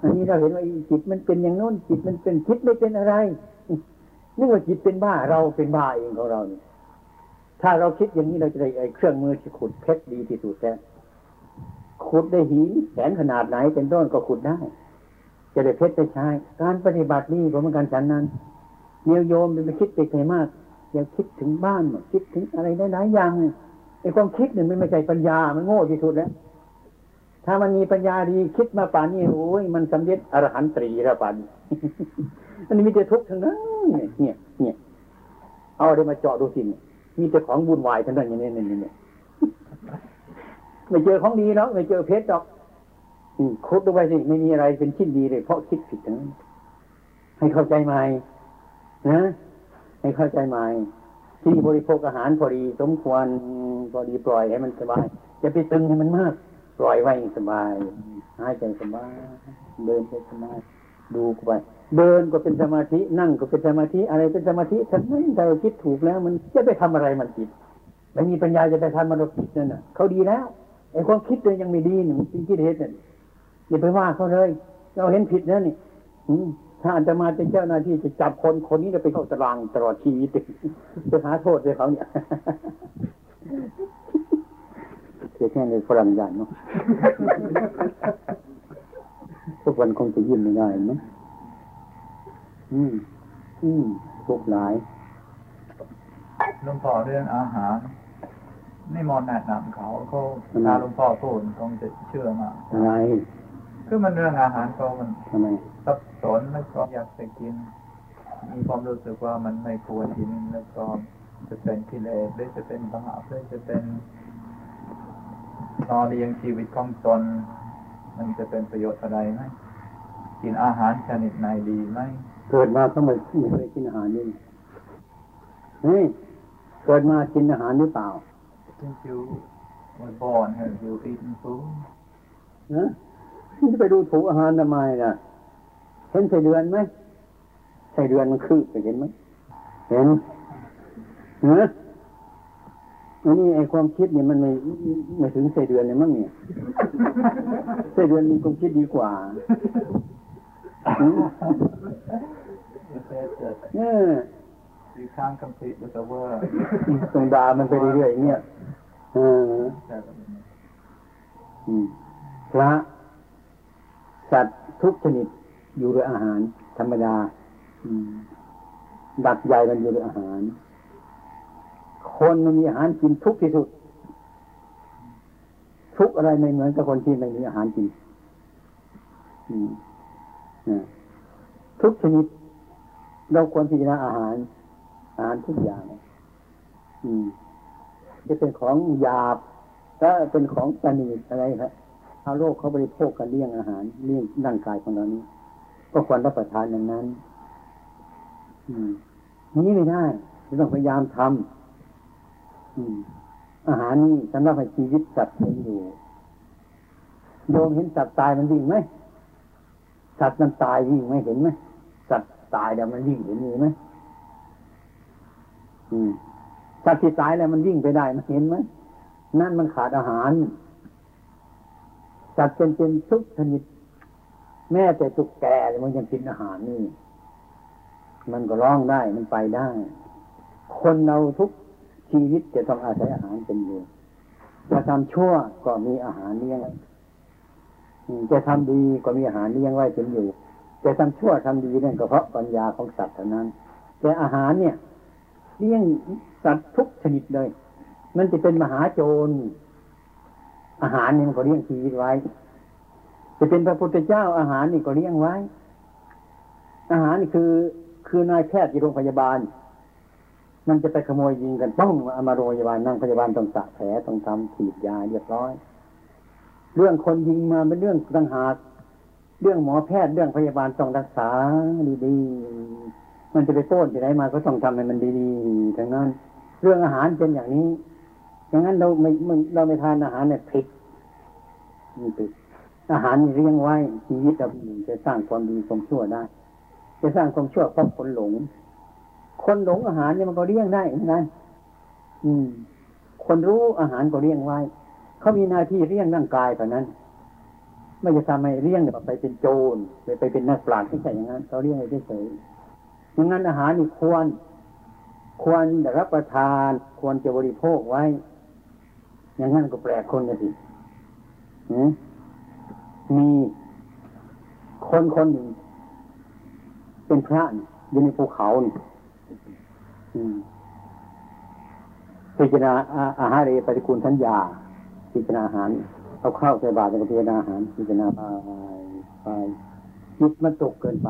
อันนี้เราเห็นว่าจิตมันเป็นอย่างโน้นจิตมันเป็นคิดไม่เป็นอะไรนึกว่าจิตเป็นบ้าเราเป็นบ้าเองของเราเนี่ยถ้าเราคิดอย่างนี้เราจะได้ไอ้เครื่องมือที่ขุดเพชรดีที่สุดแท้ขุดได้หินแสนขนาดไหนเป็นต้นก็ขุดได้ จะได้เพชรได้ใช้ การปฏิบัตินี่ผมเหมือนกันฉันนั้นเนียวโยมไปคิดไปไกลมากอย่าคิดถึงบ้านคิดถึงอะไรได้หลายอย่าง ไอ้ความคิดเนี่ยมันไม่ใช่ปัญญา มันโง่ที่สุดแล้ว ถ้ามันมีปัญญาดีคิดมาป่านนี้โอ้ยมันสำเร็จอรหันตรีระป่านอันนี้มีแต่ทุกข์ทั้งนั้นเนี่ยเนี่ย เนี่ย เอาได้มาเจาะดูสิมีแต่ของบุญวายทั้งนั้นอย่างนี้เนี่ยเนี่ไม่เจอของดีแล้วไม่เจอเพชรหรอกคุดลงไปสิไม่มีอะไรเป็นชิ้นดีเลย เพราะคิดผิดทั้งนั้นให้เข้าใจใหม่นะให้เข้าใจใหม่ที่บริโภคอาหารพอดีสมควร พอดีปล่อยให้มันสบายจะไปตึงให้มันมาก ปล่อยไว้สบายหายใจสบายเดินไปสบายดูไปเดินก็เป็นสมาธินั่งก็เป็นสมาธิอะไรเป็นสมาธิทั้งนั้นถ้าเราคิดถูกแล้ว มันจะไปทำอะไรมันผิดไม่มีปัญญาจะไปทำมันผิดนั่นน่ะเขาดีแล้วไอ้ความคิดเลยยังไม่ดีนี่มันเป็นคิดเหตุเนี่ยอย่าไปว่าเขาเลย เราเห็นผิดแล้วนี่ถ้าอาจจะมาเป็นเจ้าหน้าที่จะจับคนคนนี้จะไปเข้าตารางตลอดชีวิตจะหาโทษเลยเขาเนี่ย เสียแค่ในฝรั่งยันเนาะทุกวันคงจะยิ้มไม่ได้เนาะอืม อืมทุกข์หลายหลวงพ่อเรื่องอาหารนี่มอนแนะนำเขาเขาทำไมถ้าหลวงพ่อพูดคงจะเชื่อมากอะไรคือมันเรื่องอาหารเขามันทำไมสับสนแล้วก็อยากไปกิน มีความรู้สึกว่ามันไม่ควรกินแล้วก็ จะเป็นกิเลสหรือจะเป็นบาปหรือจะเป็นรอเลี้ยงชีวิตของตน มันจะเป็นประโยชน์อะไรไหมกินอาหารชนิดไหนดีไหมเกิดมาก็ไม่ไม่เคยกินอาหารนี่เฮ้ยเกิดมากินอาหารหรือเปล่า Since you were born have you eaten food ฮะจะไปดูถูกอาหารทำไมล่ะเห็นไส้เดือนไหมไส้เดือนมันคืบไปเห็นไหมเห็น เนอะอันนี้ไอ้ความคิดเนี่ยมันไม่ไม่ถึงไส้เดือนเลยมั้งเนี่ยไส้เดือนมีความคิดดีกว่าหืม You said that เออ you can't compete with the world ตรงดามันไปเรื่อยๆอย่างเงี้ยเอออืมพระสัตว์ทุกชนิดอยู่ด้วยอาหารธรรมดาอืมดักใหญ่มันอยู่ด้วยอาหาร คนมันมีอาหารกินทุกที่สุด ทุกอะไรไม่เหมือนกับคนที่ไม่มีอาหารกินทุกชนิด เราควรพิจารณาอาหาร อาหารทุกอย่างจะเป็นของหยาบถ้าเป็นของประณีตอะไรครับชาวโลกเขาบริโภคกันเลี้ยงอาหารเลี้ยงร่างกายของเรานี้ ก็ควรรับประทานอย่างนั้น อืมนี้ไม่ได้เราต้องพยายามทำ อาหารนี่สำหรับให้ชีวิตสัตว์เป็นอยู่ โยมเห็นสัตว์ตายมันวิ่งไหมสัตว์มันตายวิ่งไหมเห็นไหมสัตว์ตายแล้วมันวิ่งเห็นมีไหมอืมสัตว์ที่ตายแล้วมันวิ่งไปได้มันเห็นไหมนั่นมันขาดอาหาร สัตว์เป็นเป็นทุกชนิด แม้แต่ตุกแกมันยังกินอาหารนี่ มันก็ร้องได้มันไปได้ คนเราทุก ชีวิตจะต้องอาศัยอาหารเป็นอยู่จะทำชั่วก็มีอาหารเลี้ยงจะทำดีก็มีอาหารเลี้ยงไว้เป็นอยู่จะทำชั่วทำดีนั่นก็เพราะปัญญาของสัตว์เท่านั้น แต่อาหารเนี่ยเลี้ยงสัตว์ทุกชนิดเลย มันจะเป็นมหาโจร อาหารนี่มันก็เลี้ยงชีวิตไว้ จะเป็นพระพุทธเจ้าอาหารนี่ก็เลี้ยงไว้ อาหารนี่คือคือนายแพทย์ที่โรงพยาบาล มันจะไปขโมยยิงกันป้องเอามาโรงพยาบาลนั่งพยาบาลต้องสะแผลต้องทำฉีดยาเรียบร้อย เรื่องคนยิงมาเป็นเรื่องต่างหากเรื่องหมอแพทย์เรื่องพยาบาลต้องรักษาดีๆมันจะไปโป้นที่ไหนมาก็ต้องทำให้มันดีๆทั้งนั้น เรื่องอาหารเป็นอย่างนี้อย่างนั้นเราไม่เราไม่ทานอาหารเนี่ยผิดนี่ผิดอาหารเลี้ยงไว้ชีวิตเราจะสร้างความดีความชั่วได้ จะสร้างความชั่วเพราะคนหลง คนหลงอาหารเนี่ยมันก็เลี้ยงได้เหมือนกันอืม คนรู้อาหารก็เลี้ยงไว้ เขามีหน้าที่เลี้ยงร่างกายเท่านั้น ไม่จะทำให้เลี้ยงแบบไปเป็นโจรไปไปเป็นนักปราชญ์ไม่ใช่อย่างนั้นเขาเลี้ยงให้เฉยๆอย่างนั้นอาหารนี่ควร ควรรับประทาน ควรจะบริโภคไว้ อย่างนั้นก็แปลกคนนะสิมีคนคนหนึ่งเป็นพระอยู่ในภูเขานี่ พิจารณาอาหารเรปฏิกูลทัญญา พิจารณาอาหารเอาข้าวใส่บาตรแล้วพิจารณาอาหาร พิจารณาไปไปจิตมันตกเกินไป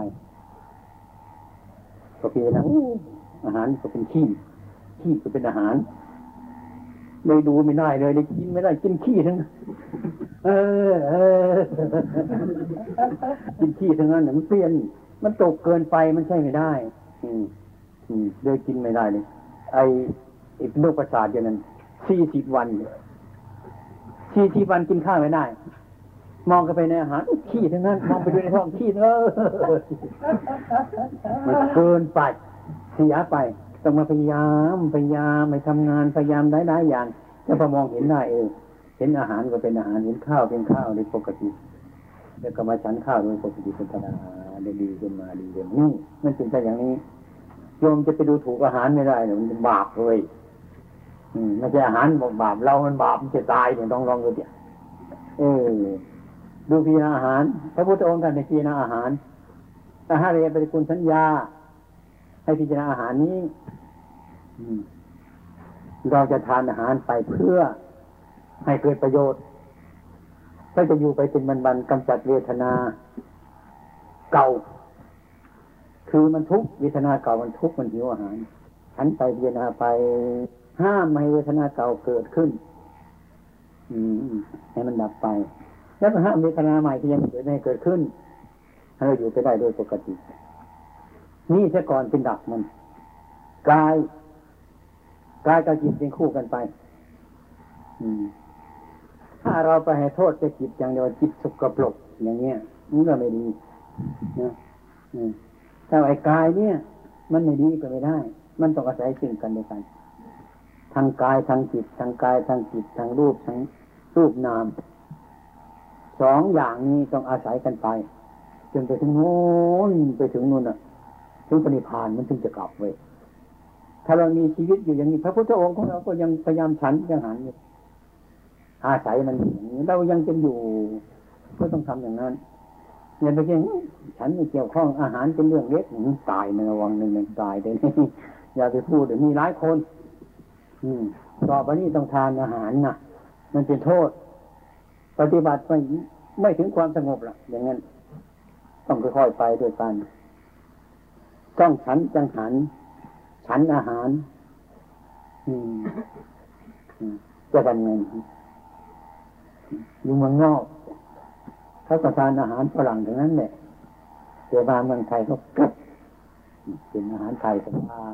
ก็พิจารณาอู้อาหารก็เป็นขี้ขี้ก็เป็นอาหารเลยดูไม่ได้เลยเลยกินไม่ได้กินขี้ทั้งนั้นเออเออกินขี้ทั้งนั้นน่ะมันเปลี่ยน มันตกเกินไปมันใช่ไม่ได้ อืม เลยกินไม่ได้เลยไอไอ้โรคประสาทอย่างนั้นสี่สิบวันสี่สิบวันกินข้าวไม่ได้ มองกันไปในอาหารขี้ทั้งนั้น มองไปดูในท้องขี้เออมันเกินไปเสียไปต้องมาพยายามพยายามไปทำงานพยายามได้ได้อย่างจะพอมองเห็นได้เออเห็นอาหารก็เป็นอาหารเห็นข้าวเป็นข้าวโดยปกติแล้วก็มาฉันข้าวโดยปกติเป็นธรรมดาดีขึ้นมาดีขึ้นนี่มันเป็นไปอย่างนี้ โยมจะไปดูถูกอาหารไม่ได้เนี่ยมันบาปเลยอืมไม่ใช่อาหารบอกบาปเรามันบาปมันจะตายเนี่ยต้องลองดูดิเออดูพิจารณาอาหาร พระพุทธองค์ท่านในพิจารณาอาหารแต่ห้าเรียนปฏิคุณสัญญา ให้พิจารณาอาหารนี้เราจะทานอาหารไปเพื่อให้เกิดประโยชน์ถ้าจะอยู่ไปเป็นบันๆกำจัดเวทนา เก่า คือมันทุกเวทนาเก่ามันทุกมันหิวอาหารฉันไปพิจารณาไปห้ามไม่ให้เวทนาเก่าเกิดขึ้น อืมให้มันดับไป แล้วห้ามเวทนาใหม่ที่ยังเกิดไม่เกิดขึ้นให้เราอยู่ไปได้โดยปกติ นี่ซะก่อนเป็นดับมันกายกายกับจิตเป็นคู่กันไป อืม ถ้าเราไปให้โทษแต่จิตอย่างเดียวจิตสกปรกอย่างเงี้ยมันก็ไม่ดีนะอืม ถ้าไอ้กายเนี่ย มันไม่ดีก็ไม่ได้ มันต้องอาศัยสิ่งกันด้วยกัน ทางกายทางจิต ทางกายทางจิต ทางรูปทางรูปนามสองอย่างนี้ต้องอาศัยกันไปจนไปถึงโน้นไปถึงนู่นอะถึงปณิพานมันถึงจะกลับเว้ยถ้าเรามีชีวิตอยู่อย่างนี้ พระพุทธองค์ของเราก็ยังพยายามฉันยังหันอยู่อาศัยมันอย่างนี้เรายังเป็นอยู่ ก็ต้องทำอย่างนั้น อย่าไปคิดฉันไม่เกี่ยวข้องอาหารเป็นเรื่องเล็กตายในระวังหนึ่งหนึ่งตายเดี๋ยวนี้อย่าไปพูดเดี๋ยวมีหลายคน อืมต่อไปนี้ต้องทานอาหารนะมันเป็นโทษ ปฏิบัติไม่ไม่ถึงความสงบละอย่างนั้น ต้องค่อยๆไปด้วยกัน ต้องฉันจังหัน ฉันอาหาร อืมจะทำเงินอยู่เมืองนอก เขาก็ทานอาหารฝรั่งทั้งนั้นแหละเดี๋ยวมาเมืองไทยเขากลับเป็นอาหารไทยสบา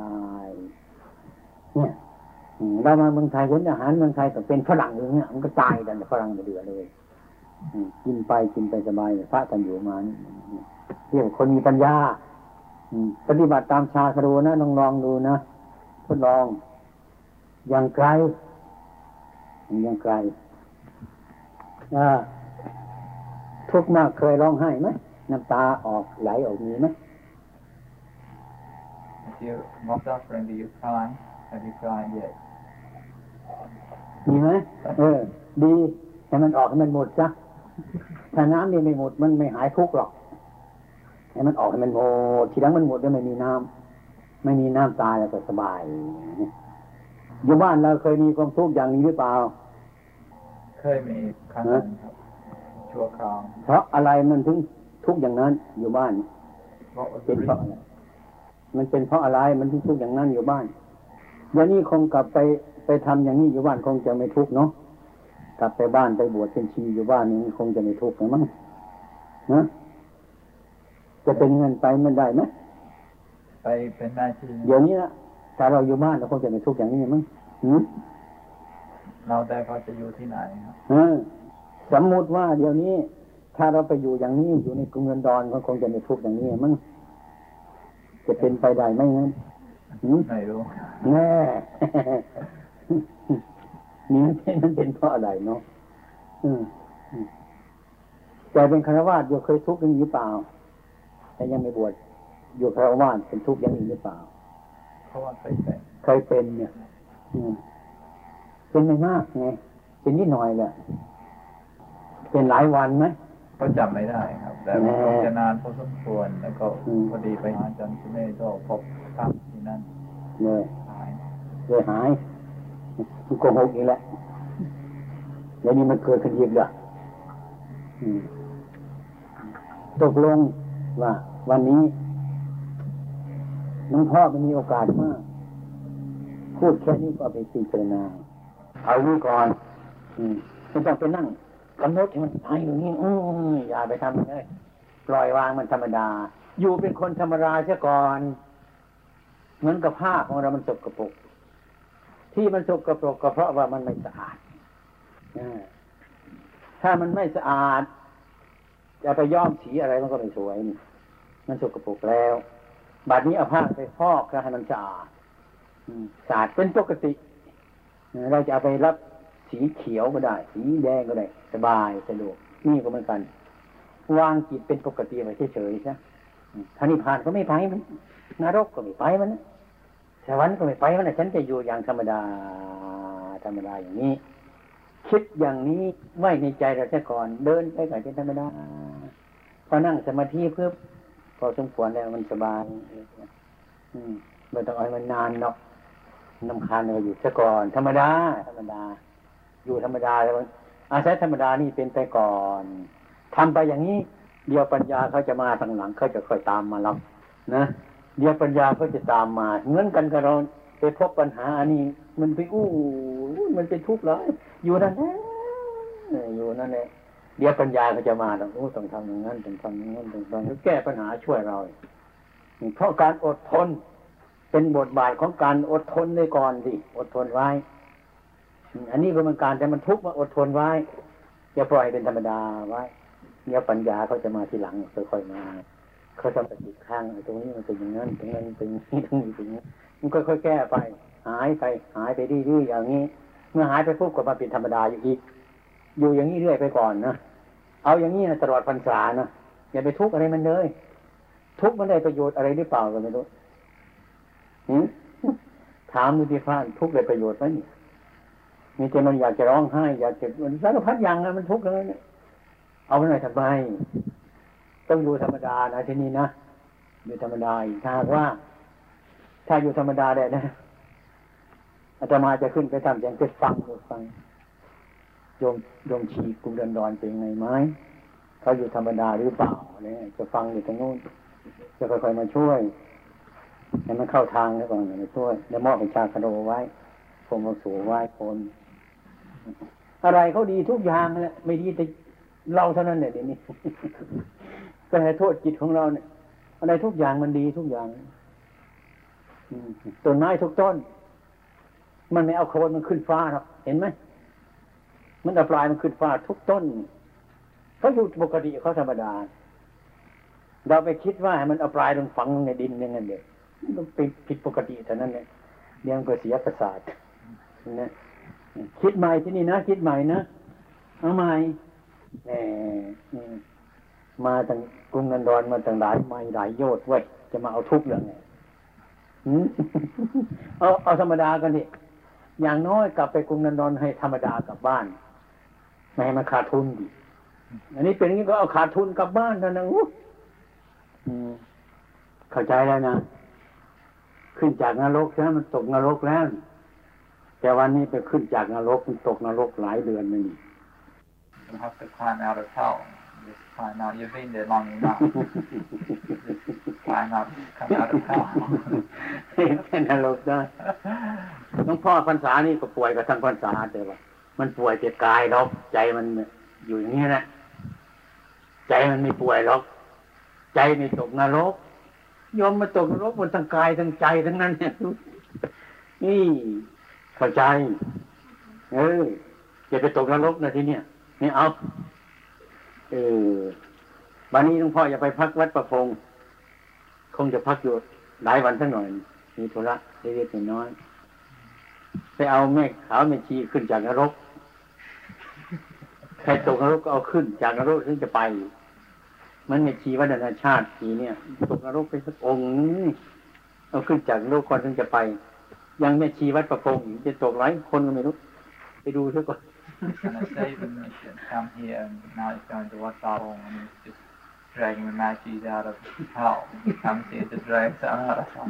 ยเนี่ยเรามาเมืองไทยเห็นอาหารเมืองไทยก็เป็นฝรั่งอย่างเงี้ยมันก็ตายกันฝรั่งเดือดเลยกินไปกินไปสบายพระกันอยู่มานี่เรียกคนมีปัญญาปฏิบัติตามชาครูนะลองลองดูนะทดลอง อย่างไกลอย่างไกลอ่า ทุกข์มากเคยร้องไห้ไหมน้ำตาออกไหลออกมีไหม If you're not suffering, do you cry? Have you cried yet? มีไหมเออ ดีให้มันออกให้มันหมดซะถ้าน้ำนี่ไม่หมดมันไม่หายทุกข์หรอกให้มันออกให้มันหมดทีหลังมันหมดแล้วไม่มีน้ำไม่มีน้ำตายแล้วก็สบายอยู่บ้านเราเคยมีความทุกข์อย่างนี้หรือเปล่า เคยมีครั้งหนึ่งครับ ชั่วคราวเพราะอะไรมันถึงทุกข์อย่างนั้นอยู่บ้าน What was เป็ the นเพราะ reason? อะไรมันเป็นเพราะอะไรมันถึงทุกข์อย่างนั้นอยู่บ้านเดี๋ยวนี้คงกลับไปไปทำอย่างนี้อยู่บ้านคงจะไม่ทุกข์เนาะกลับไปบ้านไปบวชเป็นชีอยู่บ้านนี้คงจะไม่ทุกข์นะมั้งนะจะเป็นเงินไปมันได้ไหมไปเป็นหน้าที่เดี๋ยวนี้นะถ้าเราอยู่บ้านเราคงจะไม่ทุกข์อย่างนี้มั้งหืมเราแต่เขาจะอยู่ที่ไหนครับเออ สมมุติว่าเดี๋ยวนี้ ถ้าเราไปอยู่อย่างนี้อยู่ในกรุงเงินดอนก็คงจะไม่ทุกข์อย่างนี้มั้งจะเป็นไปได้ไหมงั้นหืมไม่รู้แน่นี่มันเป็นมันเป็นเพราะอะไรเนาะอืมอืมแต่เป็นคารวาสอยู่เคยทุกข์อย่างนี้หรือเปล่า แต่ยังไม่บวชอยู่คารวาสเป็นทุกข์อย่างนี้หรือเปล่าเพราะว่าเคยเป็นเคยเป็นเนี่ยอืมเป็นไม่มากไงเป็นนิดหน่อยแหละ เป็นหลายวันไหมก็จำไม่ได้ครับ แต่แน่คงจะนานพอสมควรแล้วก็อืมพอดีไปหาอาจารย์สุเมธก็พบภาพที่นั่นเลยหายเลยหายมันโกหกอีกแล้วเดี๋ยวนี้มันเกิดขึ้นอีกแล้วอืมตกลงว่าวันนี้น้องพ่อมันมีโอกาสมาก พูดแค่นี้ก็เอาไปพิจารณาเอานี้ก่อน อืมไม่ต้องไปนั่ง กำหนดให้มันตายอยู่นี่อืออย่าไปทำเลยปล่อยวางมันธรรมดา อยู่เป็นคนธรรมดาเสียก่อน เหมือนกับผ้าของเรามันสกปรกที่มันสกปรกก็เพราะว่ามันไม่สะอาดถ้ามันไม่สะอาดจะไปย้อมสีอะไรมันก็ไม่สวยนี่มันสกปรกแล้วบัดนี้เอาผ้าไปฟอกแล้วให้มันสะอาดสะอาดเป็นปกติ เราจะเอาไปรับ สีเขียวก็ได้ สีแดงก็ได้ สบายสะดวกนี่ก็เหมือนกัน วางจิตเป็นปกติไปเฉยๆใช่ถ้านิพพานก็ไม่ไปมันนรกก็ไม่ไปมันนะสวรรค์ก็ไม่ไปมันนะฉันจะอยู่อย่างธรรมดาธรรมดาอย่างนี้ คิดอย่างนี้ไว้ในใจเราซะก่อน เดินไปก่อนเป็นธรรมดาพอนั่งสมาธิเพื่อพอสมควรแล้วมันสบายอืมไม่ต้องเอาให้มันนานเนาะนำคาญเราอยู่ซะก่อน ธรรมดา ธรรมดา อยู่ธรรมดาแล้วอาศัยธรรมดานี่เป็นไปก่อนทำไปอย่างนี้ เดียวปัญญาเขาจะมาทางหลังเขาจะค่อยตามมารับนะเดียวปัญญาเขาจะตามมา เหมือนกันกับเราไปพบปัญหาอันนี้ มันไปอู้มันเป็นทุกข์เลยอยู่นั่นแหละอยู่นั่นแหละเดี๋ยวปัญญาเขาจะมาแล้วโอ้ต้องทำอย่างนั้นต้องทำอย่างนั้นต้องทำแก้ปัญหาช่วยเราเพราะการอดทน เป็นบทบาทของการอดทนในก่อนสิอดทนไว้ อันนี้ก็เป็นการแต่มันทุกข์มาอดทนไว้อย่าปล่อยเป็นธรรมดาไว้เดี๋ยวปัญญาเขาจะมาทีหลังค่อยๆมาเขาจะปฏิข้างตรงนี้มันเป็นอย่างนั้นตรงนั้นเป็นอย่างนี้ตรงนี้เป็นอย่างนี้มันค่อยๆแก้ไป หายไปหายไปดื้อๆอย่างนี้ เมื่อหายไปปุ๊บก็มาเป็นธรรมดาอยู่อีก อยู่อย่างนี้เรื่อยไปก่อนนะเอาอย่างนี้นะตลอดพรรษานะอย่าไปทุกข์อะไรมันเลย ทุกข์มันได้ประโยชน์อะไรหรือเปล่าก็ไม่รู้ถามดูที่พระทุกข์ได้ประโยชน์ไหมเนี่ย มีแต่มันอยากจะร้องไห้อยากจะมันสารพัดอย่างนะมันทุกข์เลยเนี่ยเอาไปหน่อยทำไมต้องอยู่ธรรมดานะที่นี่นะอยู่ธรรมดาถ้าว่า ถ้าอยู่ธรรมดาได้นะอาตมาจะขึ้นไปทำอย่างจะฟังฟังโยมโยมชีกุมเดินดอนเป็นไงไหมเขาอยู่ธรรมดาหรือเปล่าเนี่ยจะฟังอยู่ตรงนู้นจะค่อยๆมาช่วยให้มันเข้าทางแล้วก่อนมาช่วย แล้วมอบเป็นชาคโดไว้พรมสูไว้คน อะไรเขาดีทุกอย่างแหละไม่ดีแต่เราเท่านั้นเนี่ยเดี๋ยวนี้ก็ให้โทษจิตของเราเนี่ย อะไรทุกอย่างมันดีทุกอย่างต้นไม้ทุกต้น มันไม่เอาโคนมันขึ้นฟ้าหรอกเห็นไหมมันเอาปลายมันขึ้นฟ้าทุกต้นเขาอยู่ปกติเขาธรรมดา เราไปคิดว่ามันเอาปลายลงฝังในดินอย่างนั้นเดียวมันเป็นผิดปกติเท่านั้นเนี่ยเรียงก็เสียประสาทนะ คิดใหม่ที่นี่นะ คิดใหม่นะ เอาใหม่แหมมาตั้งกรุงนันดอนมาตั้งหลายไม่หลายโยชน์ไว้ยจะมาเอาทุกเรื่องไงเอาเอาธรรมดากันดิอย่างน้อยกลับไปกรุงนันดอนให้ธรรมดากลับบ้านไม่ให้มันขาดทุนดิอันนี้เป็นอย่างนี้ก็เอาขาดทุนกลับบ้านเท่านั้นเข้าใจแล้วนะ ขึ้นจากนรกใช่ไหมมันตกนรกแล้ว แต่วันนี้ไปขึ้นจากนรกมันตกนรกหลายเดือนนี่ You have to climb out of hell. Just climb out. You've been there long enough. Just climb out, come out of hell. เป็นนรกได้หลวงพ่อพรรษานี่ก็ป่วยกับทั้งพรรษาแต่ว่า มันป่วยแต่กายหรอกใจมันอยู่อย่างนี้นะใจมันไม่ป่วยหรอกใจไม่ตกนรกยอมมาตกนรกบนทั้งกายทั้งใจทั้งนั้นเนี่ยนี่ เข้าใจ เอออย่าไปตกนรกนะทีเนี้ยนี่เอา เออวันนี้หลวงพ่ออย่าไปพักวัดประพง คงจะพักอยู่หลายวันสักหน่อย มีธุระเล็กๆน้อยไปเอาแม่ขาวแม่ชีขึ้นจากนรก ใครตกนรกก็เอาขึ้น จากนรกถึงจะไป มันแม่ชีวัฒนชาติทีเนี่ย ตกนรกไปสักองค์เอาขึ้นจากนรกก่อนถึงจะไป ยังแม่ชีวัดประพงจะตกหลายคนก็ไม่รู้ ไปดูซะก่อน and a saving mission come here and now he's going to Wat Sarong and he's just dragging the Magis out of hell. He Comes here to drag some out of hell.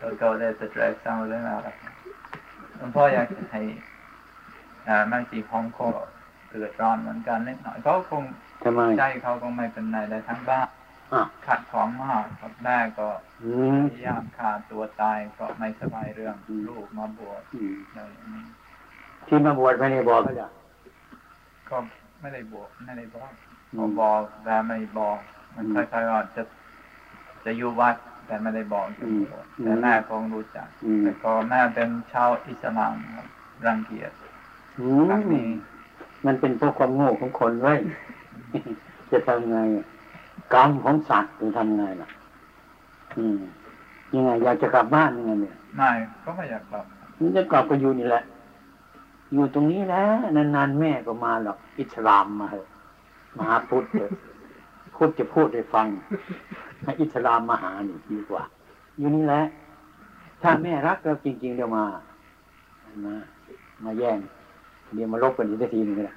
He'll go there to drag some of them out of hell. หลวงพ่ออยากจะให้แม่จีของก็เกิดร้อนเหมือนกันนิดหน่อยเขาคงทำไมใจเขาคงไม่เป็นไรแต่ทั้งบ้านอะ ขัดของมากครับแม่ก็อืมพยายามฆ่าตัวตายเพราะไม่สบายเรื่องลูกมาบวชอืมอะไรอย่างนี้ที่มาบวชไม่ได้บอกเขาจ้ะก็ไม่ได้บวชไม่ได้บอกอืพอมบอกแต่ไม่บอก มันอืมคล้ายๆว่าจะจะอยู่วัดแต่ไม่ได้บอกจะบวชอืมแต่แม่คงรู้จักอืมแต่ก็แม่เป็นชาวอิสลามครับรังเกียจอืครั้งมนี้มันเป็นพวกความโง่ของคนไว้ยจะทำไง กรรมของสัตว์จะทำไงล่ะ อืม ยังไง อยากจะกลับบ้านยังไงเนี่ยไม่ก็ไม่อยากกลับมันจะกลับก็อยู่นี่แหละ อยู่ตรงนี้แหละนานๆแม่ก็มาหรอก อิสลามมาเหอะมาหาพุทธเถอะพุทธจะพูดให้ฟังให้อิสลามมาหานี่ดีกว่า อยู่นี่แหละ ถ้าแม่รักเราจริง ๆ เดี๋ยวมา มา มาแย่ง เดี๋ยวมาลบกันอีกทีหนึงก็ได้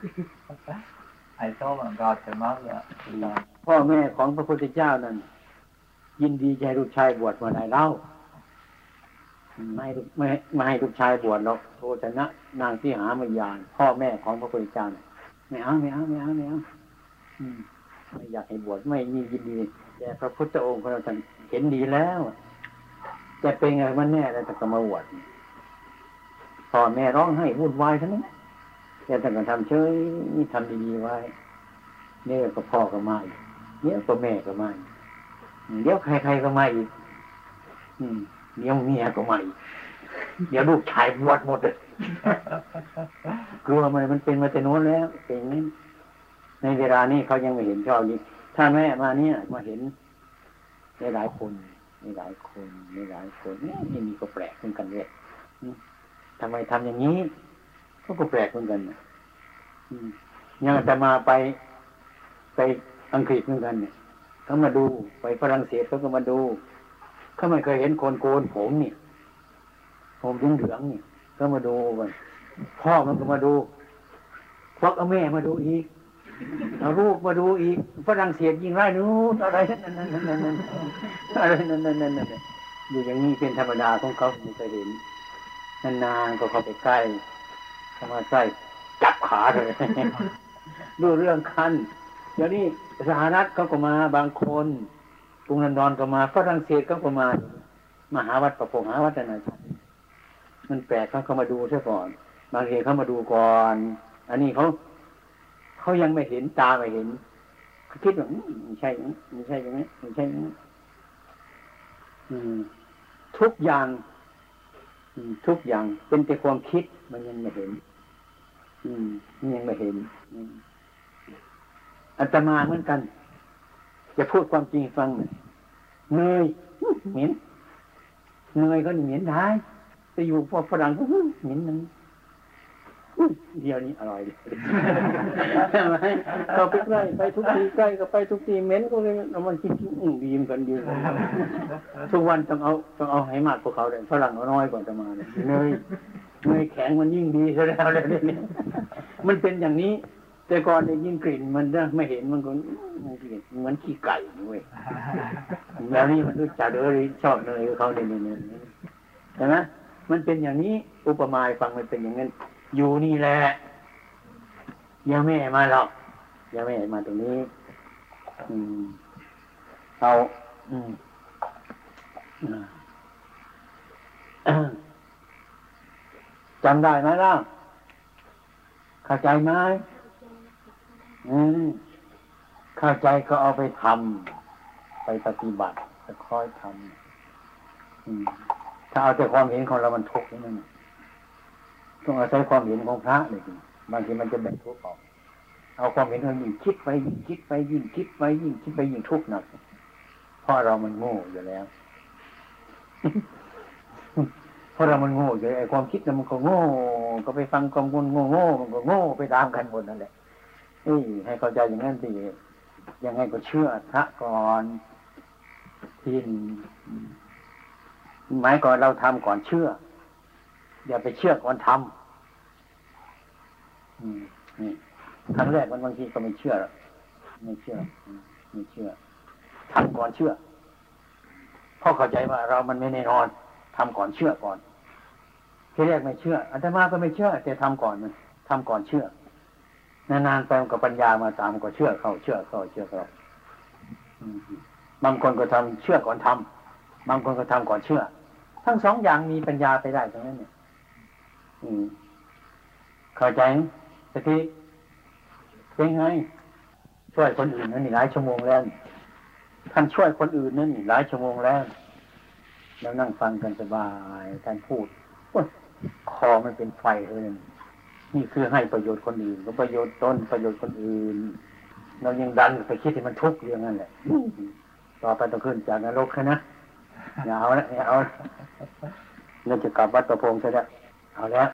I told him about the mother. พ่อแม่ของพระพุทธเจ้านั้นยินดีจะให้ลูกชายบวชเมื่อไหร่เล่าไม่ให้ลูกไม่ไม่ให้ลูกชายบวชหรอกโทชนะ นางที่หามายานพ่อแม่ของพระพุทธเจ้าน่ไม่เอาไม่เอาไม่เอาไม่เอาไม่อยากให้บวชไม่มียินดี แต่พระพุทธองค์ของเราท่านเห็นดีแล้วจะเป็นไงมันแน่แล้วแต่ก็มาบวชพ่อแม่ร้องให้วุ่นวายทั้งนั้น แต่ท่านก็ทำเฉยทำดีๆไว้เนี่ยก็พ่อก็มาอีกเนี่ยก็แม่ก็มาอีกเดี๋ยวใครๆก็มาอีกเดี๋ยวเมียก็มาอีกเดี๋ยวลูกชายบวชหมดเลยกลัวมันมันเป็นมาแต่โน้นแล้วเป็นนี้ในเวลานี้เขายังไม่เห็นชอบนี้ถ้าแม่มาเนี่ยมาเห็นในหลายคนในหลายคนในหลายคนนี่มีก็แปลกเหมือนกันเลยอืมทำไมทำอย่างนี้ เขาก็แปลกเหมือนกันนะอืมยังอาตมาไปไปอังกฤษเหมือนกันเนี่ยเขามาดูไปฝรั่งเศสเขาก็มาดูเขาไม่เคยเห็นคนโกนผมนี่ผมเหลืองเหลืองนี่ก็มาดูกันพ่อมันก็มาดูพวกเอาแม่มาดูอีกเอาลูกมาดูอีกฝรั่งเศสยิงไล่นู้นอะไรนั่นนั่นนั่นนั่นอะไรนั่นนั่นนั่นนั่นอยู่อย่างนี้เป็นธรรมดาของเขาไม่เคยเห็นนานๆก็เข้าไปใกล้ มาใกล้จับขาเลยดูเรื่องคันเดี๋ยวนี้สหรัฐเขาก็มาบางคนกรุงลอนดอนก็มาฝรั่งเศสเขาก็มามาหาวัดประพงหาวัดนานาชาติมันแปลกเขาเขามาดูซะก่อน บางทีเขามาดูก่อน อันนี้เขาเขายังไม่เห็นตาไม่เห็นเขาคิดว่าไม่ใช่ไม่ใช่อย่างนี้ไม่ใช่อย่างนี้อืมทุกอย่าง ทุกอย่างเป็นแต่ความคิดมันยังไม่เห็น อืมมันยังไม่เห็นอืมอาตมาเหมือนกัน จะพูดความจริงให้ฟังหน่อยเนยอื้อเหม็นเนยก็เหม็นได้ไปอยู่พวกฝรั่งก็อื้อเหม็นนั้นอื้อเดียวนี้อร่อยดีใช่ไหมเขาไปใกล้ไปทุกทีใกล้ก็ไปทุกทีเหม็นก็เลยเอามันกินอื้อดีเหมอนกันดีเหมือนกันทุกวันต้องเอาต้องเอาให้มากกว่าเขาเลยฝรั่งเอาน้อยกว่าอาตมาเลยเนย เนยแข็งมันยิ่งดีซะแล้วเลยนี่ยมันเป็นอย่างนี้ แต่ก่อนได้ยินกลิ่นมันนะไม่เห็นมันก็กลิ่นเหมือนขี้ไก่เว้ยแล้วนี่มันรู้จักเลยชอบเลยเขาเนี่ยเนี่ยเนี่ยใช่ไหมมันเป็นอย่างนี้อุปมาฟังมันเป็นอย่างนั้น อยู่นี่แหละอย่าแม่มาหรอกอย่าแม่มาตรงนี้ อืมเอา อืมอ่า จำได้ไหมล่ะเข้าใจไหมอืมเข้าใจก็เอาไปทำไปปฏิบัติค่อยทำอืมถ้าเอาแต่ความเห็นของเรามันทุกข์นั่นน่ะต้องอาศัยความเห็นของพระเลยทีบางทีมันจะแบ่งทุกข์ออก เอาความเห็นของยิ่งคิดไปยิ่งคิดไปยิ่งคิดไปยิ่งคิดไปยิ่งทุกข์หนักเพราะเรามันโง่อยู่แล้ว ราะเรามันโง่อยู่ไอ้ความคิดมันก็โง่ ก็ไปฟังความโง่โง่มันก็โง่ไปตามกันหมดนั่นแหละนี่ให้เข้าใจอย่างนั้นดียังไงก็เชื่อพระก่อนที่หมายก่อนเราทำก่อนเชื่อ อย่าไปเชื่อก่อนทำอืมนี่ครั้งแรกมันบางทีก็ไม่เชื่อไม่เชื่อไม่เชื่อทำก่อนเชื่อเพราะเข้าใจว่าเรามันไม่แน่นอนทำก่อนเชื่อก่อน ทีแรกไม่เชื่ออาตมาก็ไม่เชื่อ แต่ทำก่อนมันทำก่อนเชื่อนานๆไปมันก็ปัญญามาตามก็เชื่อเข้าเชื่อเข้าเชื่อเขาบางคนก็ทำเชื่อก่อนทำบางคนก็ทำก่อนเชื่อ ทั้งสองอย่างมีปัญญาไปได้ตรงนั้นเนี่ย อืมเข้าใจไหมสติเป็นไงช่วยคนอื่นนั่นนี่หลายชั่วโมงแล้วท่านช่วยคนอื่นนั่นนี่หลายชั่วโมงแล้วแล้วนั่งฟังกันสบายท่านพูด คอมันเป็นไฟเลยนี่คือให้ประโยชน์คนอื่นก็ประโยชน์ตนประโยชน์คนอื่น เรายังดันไปคิดที่มันทุกข์อย่างนั้นแหละต่อไปต้องขึ้นจากนรกแค่นะอย่าเอาละอย่าเอาเราจะกลับวัดประพงษ์ใช่ไหมเอาแล้ว